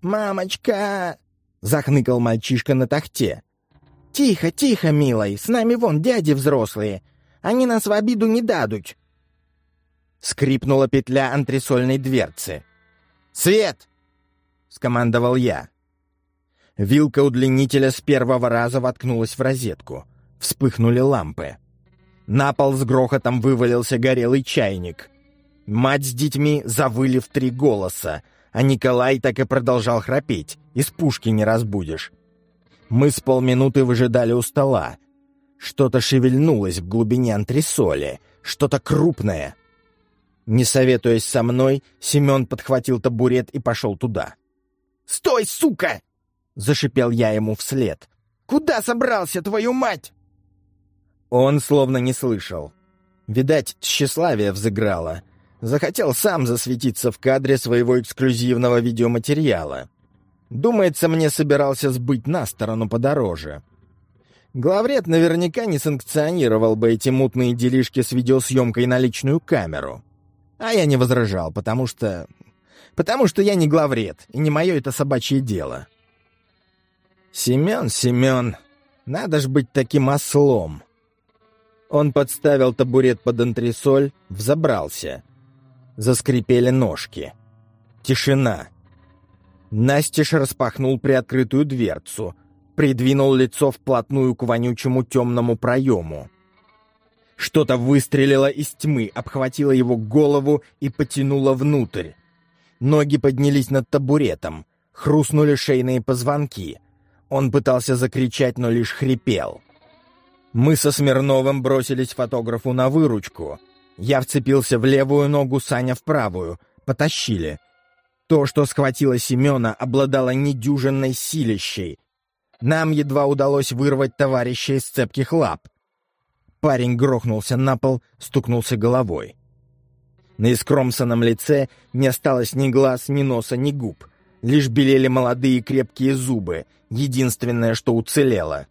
«Мамочка!» — захныкал мальчишка на тахте. «Тихо, тихо, милый, с нами вон дяди взрослые. Они нас в обиду не дадут». Скрипнула петля антресольной дверцы. «Свет!» — скомандовал я. Вилка удлинителя с первого раза воткнулась в розетку. Вспыхнули лампы. На пол с грохотом вывалился горелый чайник. Мать с детьми завыли в три голоса, а Николай так и продолжал храпеть. Из пушки не разбудишь. Мы с полминуты выжидали у стола. Что-то шевельнулось в глубине антресоли, что-то крупное. Не советуясь со мной, Семен подхватил табурет и пошел туда. «Стой, сука!» — зашипел я ему вслед. «Куда собрался, твою мать?» Он словно не слышал. Видать, тщеславие взыграло. Захотел сам засветиться в кадре своего эксклюзивного видеоматериала. Думается, мне собирался сбыть на сторону подороже. Главред наверняка не санкционировал бы эти мутные делишки с видеосъемкой на личную камеру. А я не возражал, потому что... Потому что я не главред, и не мое это собачье дело. Семен, Семен, надо ж быть таким ослом. Он подставил табурет под антресоль, взобрался. Заскрипели ножки. Тишина. Настеж распахнул приоткрытую дверцу, придвинул лицо вплотную к вонючему темному проему. Что-то выстрелило из тьмы, обхватило его голову и потянуло внутрь. Ноги поднялись над табуретом, хрустнули шейные позвонки. Он пытался закричать, но лишь хрипел. Мы со Смирновым бросились фотографу на выручку. Я вцепился в левую ногу, Саня в правую. Потащили. То, что схватило Семена, обладало недюжинной силищей. Нам едва удалось вырвать товарища из цепких лап. Парень грохнулся на пол, стукнулся головой. На искромсанном лице не осталось ни глаз, ни носа, ни губ. Лишь белели молодые крепкие зубы, единственное, что уцелело.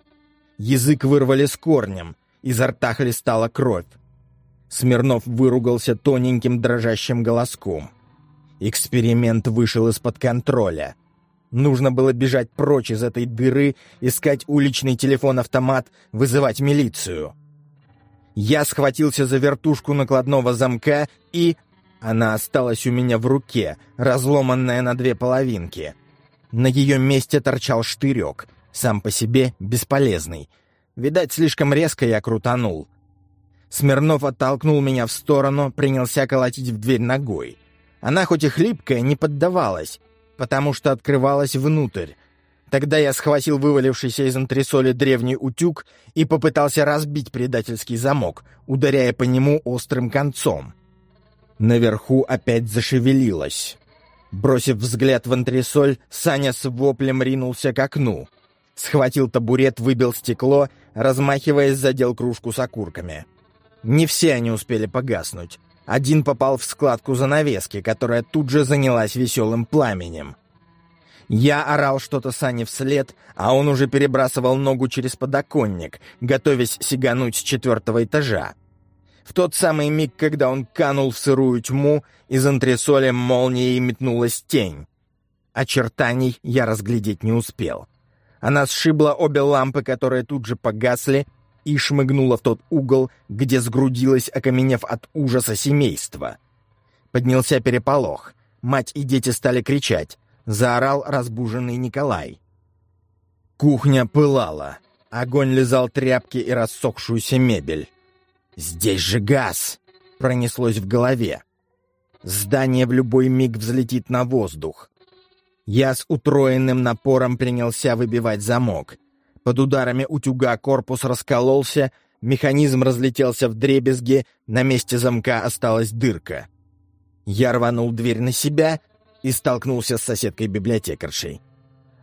Язык вырвали с корнем, изо рта хлестала кровь. Смирнов выругался тоненьким дрожащим голоском. Эксперимент вышел из-под контроля. Нужно было бежать прочь из этой дыры, искать уличный телефон-автомат, вызывать милицию. Я схватился за вертушку накладного замка и... Она осталась у меня в руке, разломанная на две половинки. На ее месте торчал штырек, сам по себе бесполезный. Видать, слишком резко я крутанул. Смирнов оттолкнул меня в сторону, принялся колотить в дверь ногой. Она хоть и хлипкая, не поддавалась, потому что открывалась внутрь. Тогда я схватил вывалившийся из антресоли древний утюг и попытался разбить предательский замок, ударяя по нему острым концом. Наверху опять зашевелилось. Бросив взгляд в антресоль, Саня с воплем ринулся к окну. Схватил табурет, выбил стекло, размахиваясь, задел кружку с окурками. Не все они успели погаснуть. Один попал в складку занавески, которая тут же занялась веселым пламенем. Я орал что-то Сане вслед, а он уже перебрасывал ногу через подоконник, готовясь сигануть с четвертого этажа. В тот самый миг, когда он канул в сырую тьму, из антресоля молнией метнулась тень. Очертаний я разглядеть не успел. Она сшибла обе лампы, которые тут же погасли, и шмыгнула в тот угол, где сгрудилась, окаменев от ужаса семейства. Поднялся переполох. Мать и дети стали кричать. Заорал разбуженный Николай. Кухня пылала. Огонь лизал тряпки и рассохшуюся мебель. «Здесь же газ!» — пронеслось в голове. Здание в любой миг взлетит на воздух. Я с утроенным напором принялся выбивать замок. Под ударами утюга корпус раскололся, механизм разлетелся в дребезги, на месте замка осталась дырка. Я рванул дверь на себя и столкнулся с соседкой-библиотекаршей.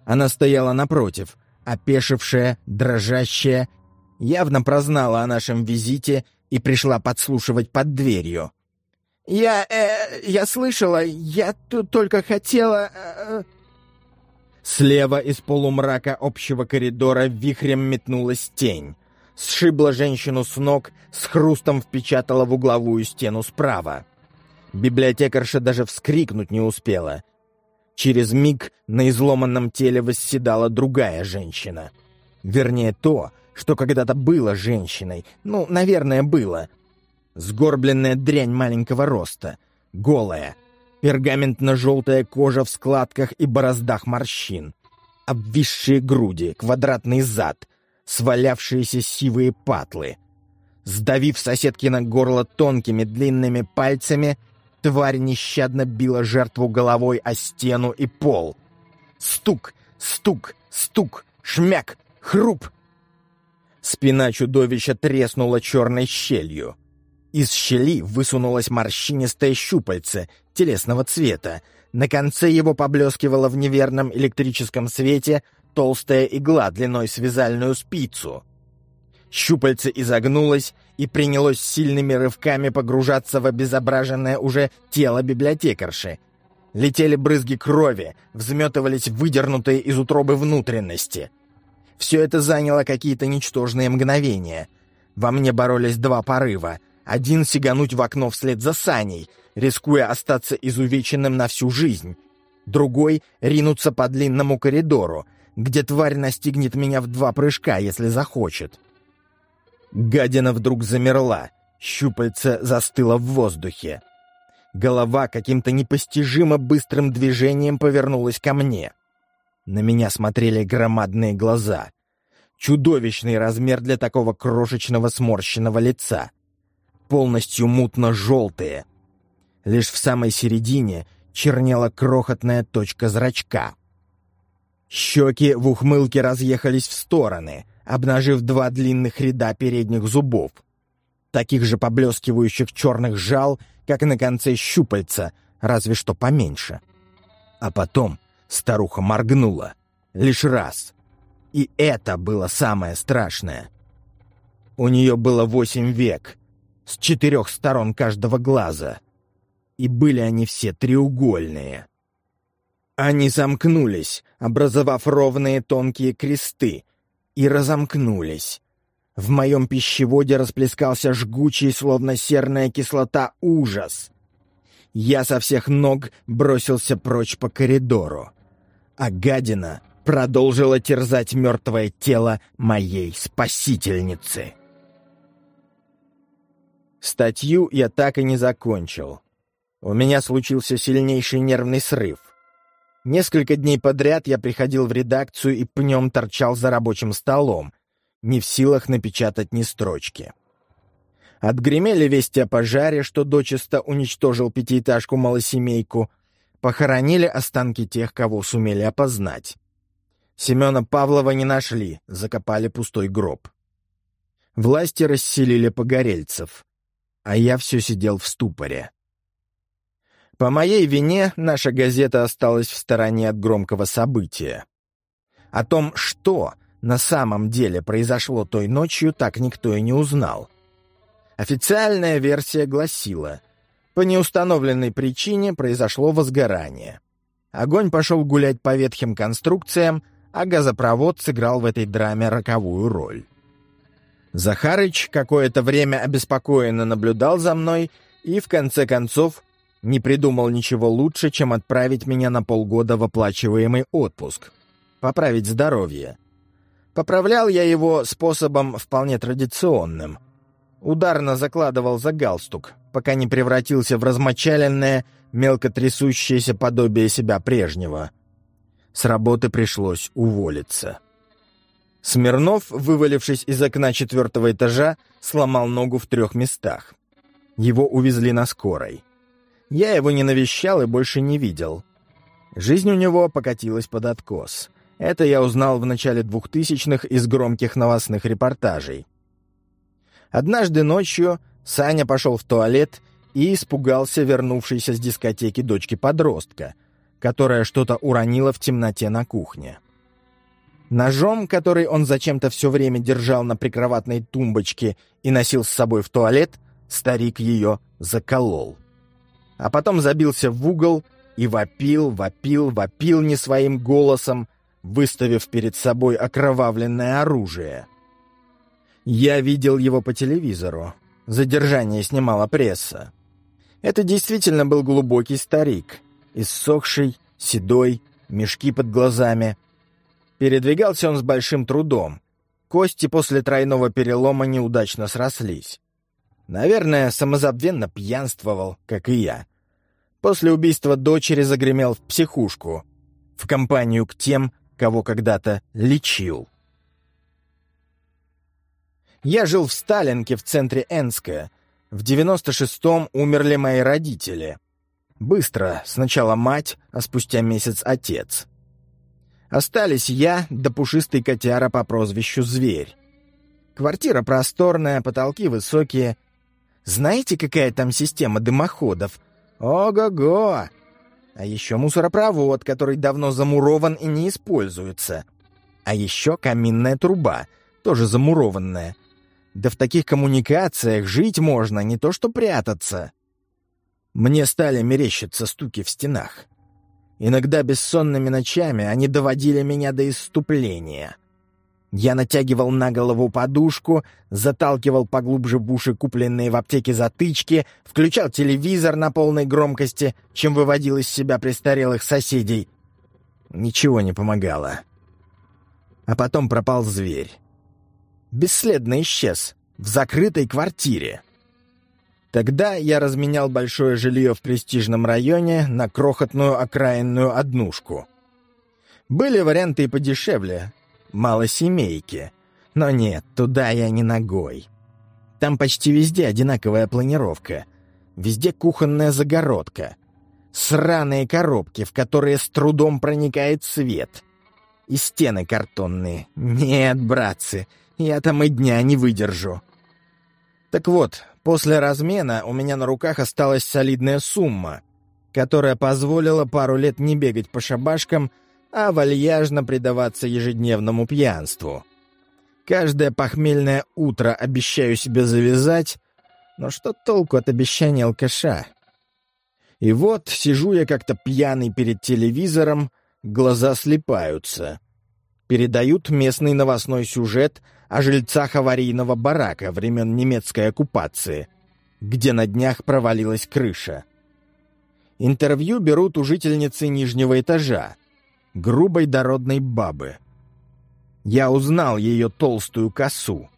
Она стояла напротив, опешившая, дрожащая, явно прознала о нашем визите и пришла подслушивать под дверью. «Я... Э, я слышала, я тут только хотела...» э, Слева из полумрака общего коридора вихрем метнулась тень. Сшибла женщину с ног, с хрустом впечатала в угловую стену справа. Библиотекарша даже вскрикнуть не успела. Через миг на изломанном теле восседала другая женщина. Вернее, то, что когда-то было женщиной. Ну, наверное, было. Сгорбленная дрянь маленького роста. Голая. Пергаментно-желтая кожа в складках и бороздах морщин. Обвисшие груди, квадратный зад, свалявшиеся сивые патлы. Сдавив соседки на горло тонкими длинными пальцами, тварь нещадно била жертву головой о стену и пол. Стук, стук, стук, шмяк, хруп. Спина чудовища треснула черной щелью. Из щели высунулось морщинистое щупальце телесного цвета. На конце его поблескивала в неверном электрическом свете толстая игла длиной с вязальную спицу. Щупальце изогнулось и принялось сильными рывками погружаться в обезображенное уже тело библиотекарши. Летели брызги крови, взметывались выдернутые из утробы внутренности. Все это заняло какие-то ничтожные мгновения. Во мне боролись два порыва — один сигануть в окно вслед за Саней, рискуя остаться изувеченным на всю жизнь. Другой — ринуться по длинному коридору, где тварь настигнет меня в два прыжка, если захочет. Гадина вдруг замерла, щупальце застыло в воздухе. Голова каким-то непостижимо быстрым движением повернулась ко мне. На меня смотрели громадные глаза. Чудовищный размер для такого крошечного сморщенного лица полностью мутно-желтые. Лишь в самой середине чернела крохотная точка зрачка. Щеки в ухмылке разъехались в стороны, обнажив два длинных ряда передних зубов. Таких же поблескивающих черных жал, как на конце щупальца, разве что поменьше. А потом старуха моргнула. Лишь раз. И это было самое страшное. У нее было восемь век, с четырех сторон каждого глаза. И были они все треугольные. Они замкнулись, образовав ровные тонкие кресты, и разомкнулись. В моем пищеводе расплескался жгучий, словно серная кислота, ужас. Я со всех ног бросился прочь по коридору. А гадина продолжила терзать мертвое тело моей спасительницы. Статью я так и не закончил. У меня случился сильнейший нервный срыв. Несколько дней подряд я приходил в редакцию и пнем торчал за рабочим столом, не в силах напечатать ни строчки. Отгремели вести о пожаре, что дочисто уничтожил пятиэтажку-малосемейку, похоронили останки тех, кого сумели опознать. Семена Павлова не нашли, закопали пустой гроб. Власти расселили погорельцев, а я все сидел в ступоре. По моей вине наша газета осталась в стороне от громкого события. О том, что на самом деле произошло той ночью, так никто и не узнал. Официальная версия гласила, по неустановленной причине произошло возгорание. Огонь пошел гулять по ветхим конструкциям, а газопровод сыграл в этой драме роковую роль. Захарыч какое-то время обеспокоенно наблюдал за мной и, в конце концов, не придумал ничего лучше, чем отправить меня на полгода в оплачиваемый отпуск. Поправить здоровье. Поправлял я его способом вполне традиционным. Ударно закладывал за галстук, пока не превратился в размочаленное, мелко трясущееся подобие себя прежнего. С работы пришлось уволиться. Смирнов, вывалившись из окна четвертого этажа, сломал ногу в трех местах. Его увезли на скорой. Я его не навещал и больше не видел. Жизнь у него покатилась под откос. Это я узнал в начале двухтысячных из громких новостных репортажей. Однажды ночью Саня пошел в туалет и испугался вернувшейся с дискотеки дочки-подростка, которая что-то уронила в темноте на кухне. Ножом, который он зачем-то все время держал на прикроватной тумбочке и носил с собой в туалет, старик ее заколол а потом забился в угол и вопил, вопил, вопил не своим голосом, выставив перед собой окровавленное оружие. Я видел его по телевизору. Задержание снимала пресса. Это действительно был глубокий старик, иссохший, седой, мешки под глазами. Передвигался он с большим трудом. Кости после тройного перелома неудачно срослись. Наверное, самозабвенно пьянствовал, как и я. После убийства дочери загремел в психушку, в компанию к тем, кого когда-то лечил. Я жил в Сталинке в центре Энска. В 96-м умерли мои родители. Быстро, сначала мать, а спустя месяц отец. Остались я да пушистый котяра по прозвищу Зверь. Квартира просторная, потолки высокие. Знаете, какая там система дымоходов — Ого-го! А еще мусоропровод, который давно замурован и не используется. А еще каминная труба, тоже замурованная. Да в таких коммуникациях жить можно, не то что прятаться. Мне стали мерещиться стуки в стенах. Иногда бессонными ночами они доводили меня до исступления. Я натягивал на голову подушку, заталкивал поглубже в уши купленные в аптеке затычки, включал телевизор на полной громкости, чем выводил из себя престарелых соседей. Ничего не помогало. А потом пропал зверь. Бесследно исчез в закрытой квартире. Тогда я разменял большое жилье в престижном районе на крохотную окраинную однушку. Были варианты и подешевле, малосемейки. Но нет, туда я не ногой. Там почти везде одинаковая планировка. Везде кухонная загородка. Сраные коробки, в которые с трудом проникает свет. И стены картонные. Нет, братцы, я там и дня не выдержу. Так вот, после размена у меня на руках осталась солидная сумма, которая позволила пару лет не бегать по шабашкам, а вальяжно предаваться ежедневному пьянству. Каждое похмельное утро обещаю себе завязать, но что толку от обещания алкаша? И вот сижу я как-то пьяный перед телевизором, глаза слепаются. Передают местный новостной сюжет о жильцах аварийного барака времен немецкой оккупации, где на днях провалилась крыша. Интервью берут у жительницы нижнего этажа, грубой дородной бабы. Я узнал ее толстую косу.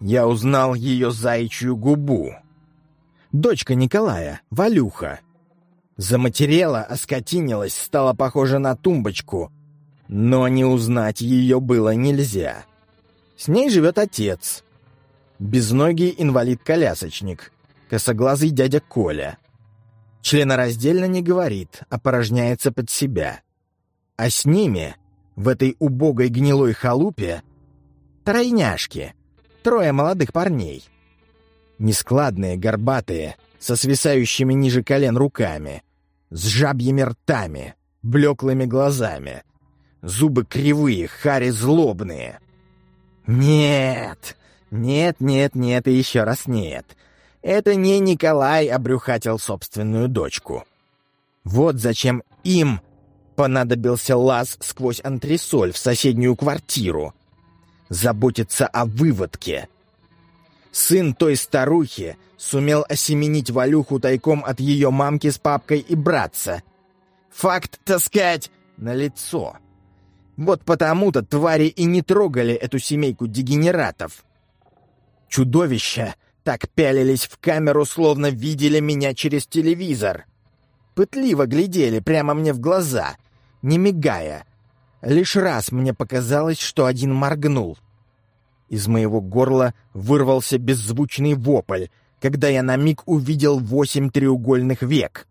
Я узнал ее заячью губу. Дочка Николая, Валюха. Заматерела, оскотинилась, стала похожа на тумбочку. Но не узнать ее было нельзя. С ней живет отец. Безногий инвалид-колясочник. Косоглазый дядя Коля. Членораздельно не говорит, а порожняется под себя. А с ними, в этой убогой гнилой халупе, тройняшки, трое молодых парней. Нескладные, горбатые, со свисающими ниже колен руками, с жабьими ртами, блеклыми глазами. Зубы кривые, хари злобные. Нет, нет, нет, нет и еще раз нет. Это не Николай обрюхатил собственную дочку. Вот зачем им понадобился лаз сквозь антресоль в соседнюю квартиру. Заботиться о выводке. Сын той старухи сумел осеменить Валюху тайком от ее мамки с папкой и братца. Факт, так сказать, налицо. Вот потому-то твари и не трогали эту семейку дегенератов. Чудовища так пялились в камеру, словно видели меня через телевизор. Пытливо глядели прямо мне в глаза, не мигая. Лишь раз мне показалось, что один моргнул. Из моего горла вырвался беззвучный вопль, когда я на миг увидел восемь треугольных век.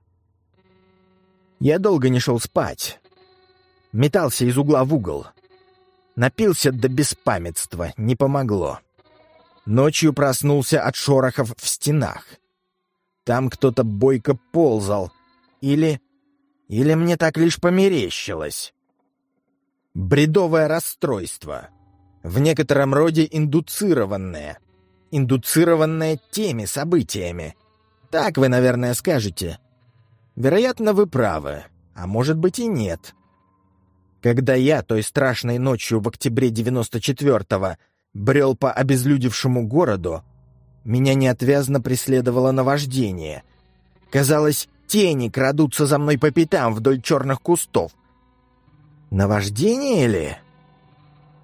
Я долго не шел спать. Метался из угла в угол. Напился до беспамятства, не помогло. Ночью проснулся от шорохов в стенах. Там кто-то бойко ползал. Или... Или мне так лишь померещилось. Бредовое расстройство в некотором роде индуцированное. Индуцированное теми событиями. Так вы, наверное, скажете. Вероятно, вы правы, а может быть и нет. Когда я той страшной ночью в октябре 94-го брел по обезлюдевшему городу, меня неотвязно преследовало наваждение. Казалось, тени крадутся за мной по пятам вдоль черных кустов. Наваждение ли?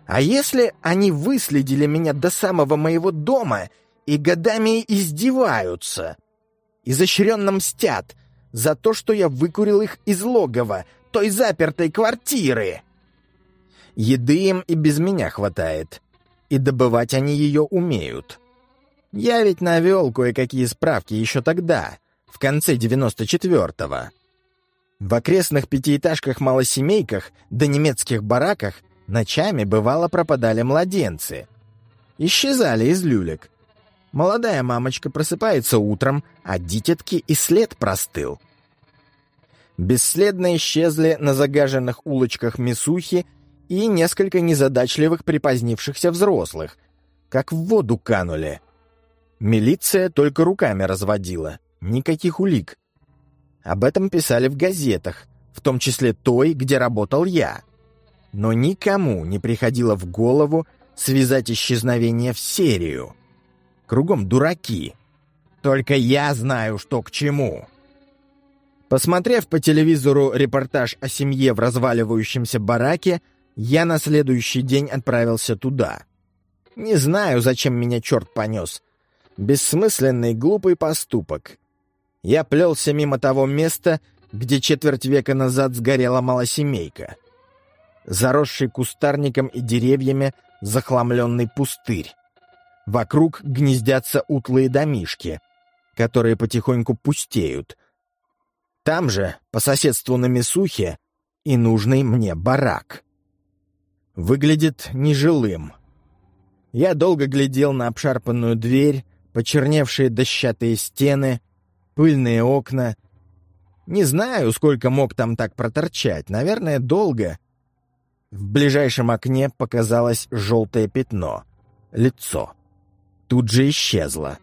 А если они выследили меня до самого моего дома и годами издеваются? Изощренно мстят за то, что я выкурил их из логова, той запертой квартиры. Еды им и без меня хватает, и добывать они ее умеют. Я ведь навел кое-какие справки еще тогда, в конце девяносто четвертого. В окрестных пятиэтажках-малосемейках да немецких бараках Ночами, бывало, пропадали младенцы. Исчезали из люлек. Молодая мамочка просыпается утром, а дитятки и след простыл. Бесследно исчезли на загаженных улочках Мисухи и несколько незадачливых припозднившихся взрослых, как в воду канули. Милиция только руками разводила, никаких улик. Об этом писали в газетах, в том числе той, где работал я но никому не приходило в голову связать исчезновение в серию. Кругом дураки. Только я знаю, что к чему. Посмотрев по телевизору репортаж о семье в разваливающемся бараке, я на следующий день отправился туда. Не знаю, зачем меня черт понес. Бессмысленный глупый поступок. Я плелся мимо того места, где четверть века назад сгорела малосемейка — заросший кустарником и деревьями захламленный пустырь. Вокруг гнездятся утлые домишки, которые потихоньку пустеют. Там же, по соседству на Месухе, и нужный мне барак. Выглядит нежилым. Я долго глядел на обшарпанную дверь, почерневшие дощатые стены, пыльные окна. Не знаю, сколько мог там так проторчать, наверное, долго — в ближайшем окне показалось желтое пятно. Лицо. Тут же исчезло.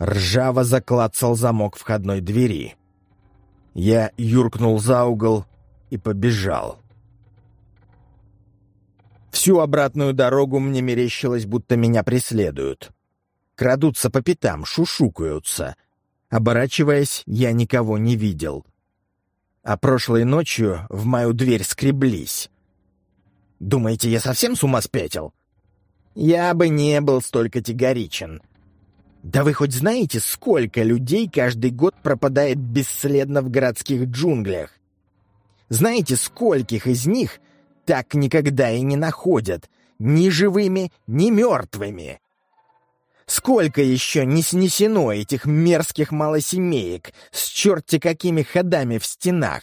Ржаво заклацал замок входной двери. Я юркнул за угол и побежал. Всю обратную дорогу мне мерещилось, будто меня преследуют. Крадутся по пятам, шушукаются. Оборачиваясь, я никого не видел. А прошлой ночью в мою дверь скреблись. Думаете, я совсем с ума спятил? Я бы не был столь категоричен. Да вы хоть знаете, сколько людей каждый год пропадает бесследно в городских джунглях? Знаете, скольких из них так никогда и не находят, ни живыми, ни мертвыми? Сколько еще не снесено этих мерзких малосемеек с черти какими ходами в стенах?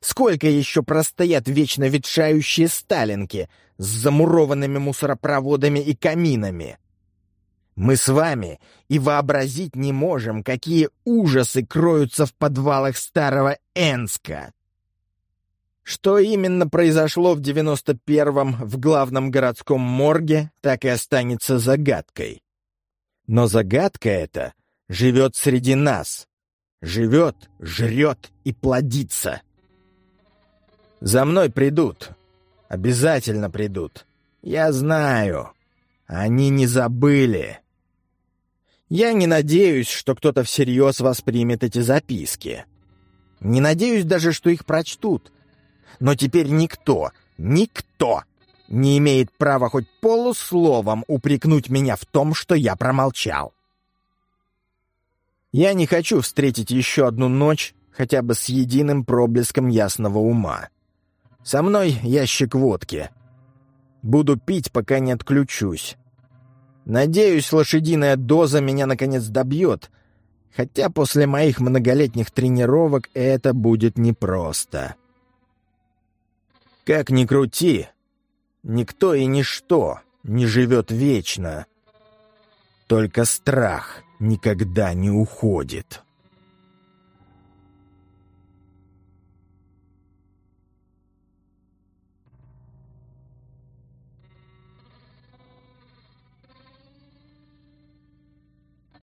Сколько еще простоят вечно ветшающие сталинки с замурованными мусоропроводами и каминами? Мы с вами и вообразить не можем, какие ужасы кроются в подвалах старого Энска. Что именно произошло в 91-м в главном городском морге, так и останется загадкой. Но загадка эта живет среди нас. Живет, жрет и плодится. За мной придут. Обязательно придут. Я знаю. Они не забыли. Я не надеюсь, что кто-то всерьез воспримет эти записки. Не надеюсь даже, что их прочтут. Но теперь никто, никто не имеет права хоть полусловом упрекнуть меня в том, что я промолчал. Я не хочу встретить еще одну ночь хотя бы с единым проблеском ясного ума. Со мной ящик водки. Буду пить, пока не отключусь. Надеюсь, лошадиная доза меня наконец добьет, хотя после моих многолетних тренировок это будет непросто. Как ни крути, никто и ничто не живет вечно. Только страх никогда не уходит».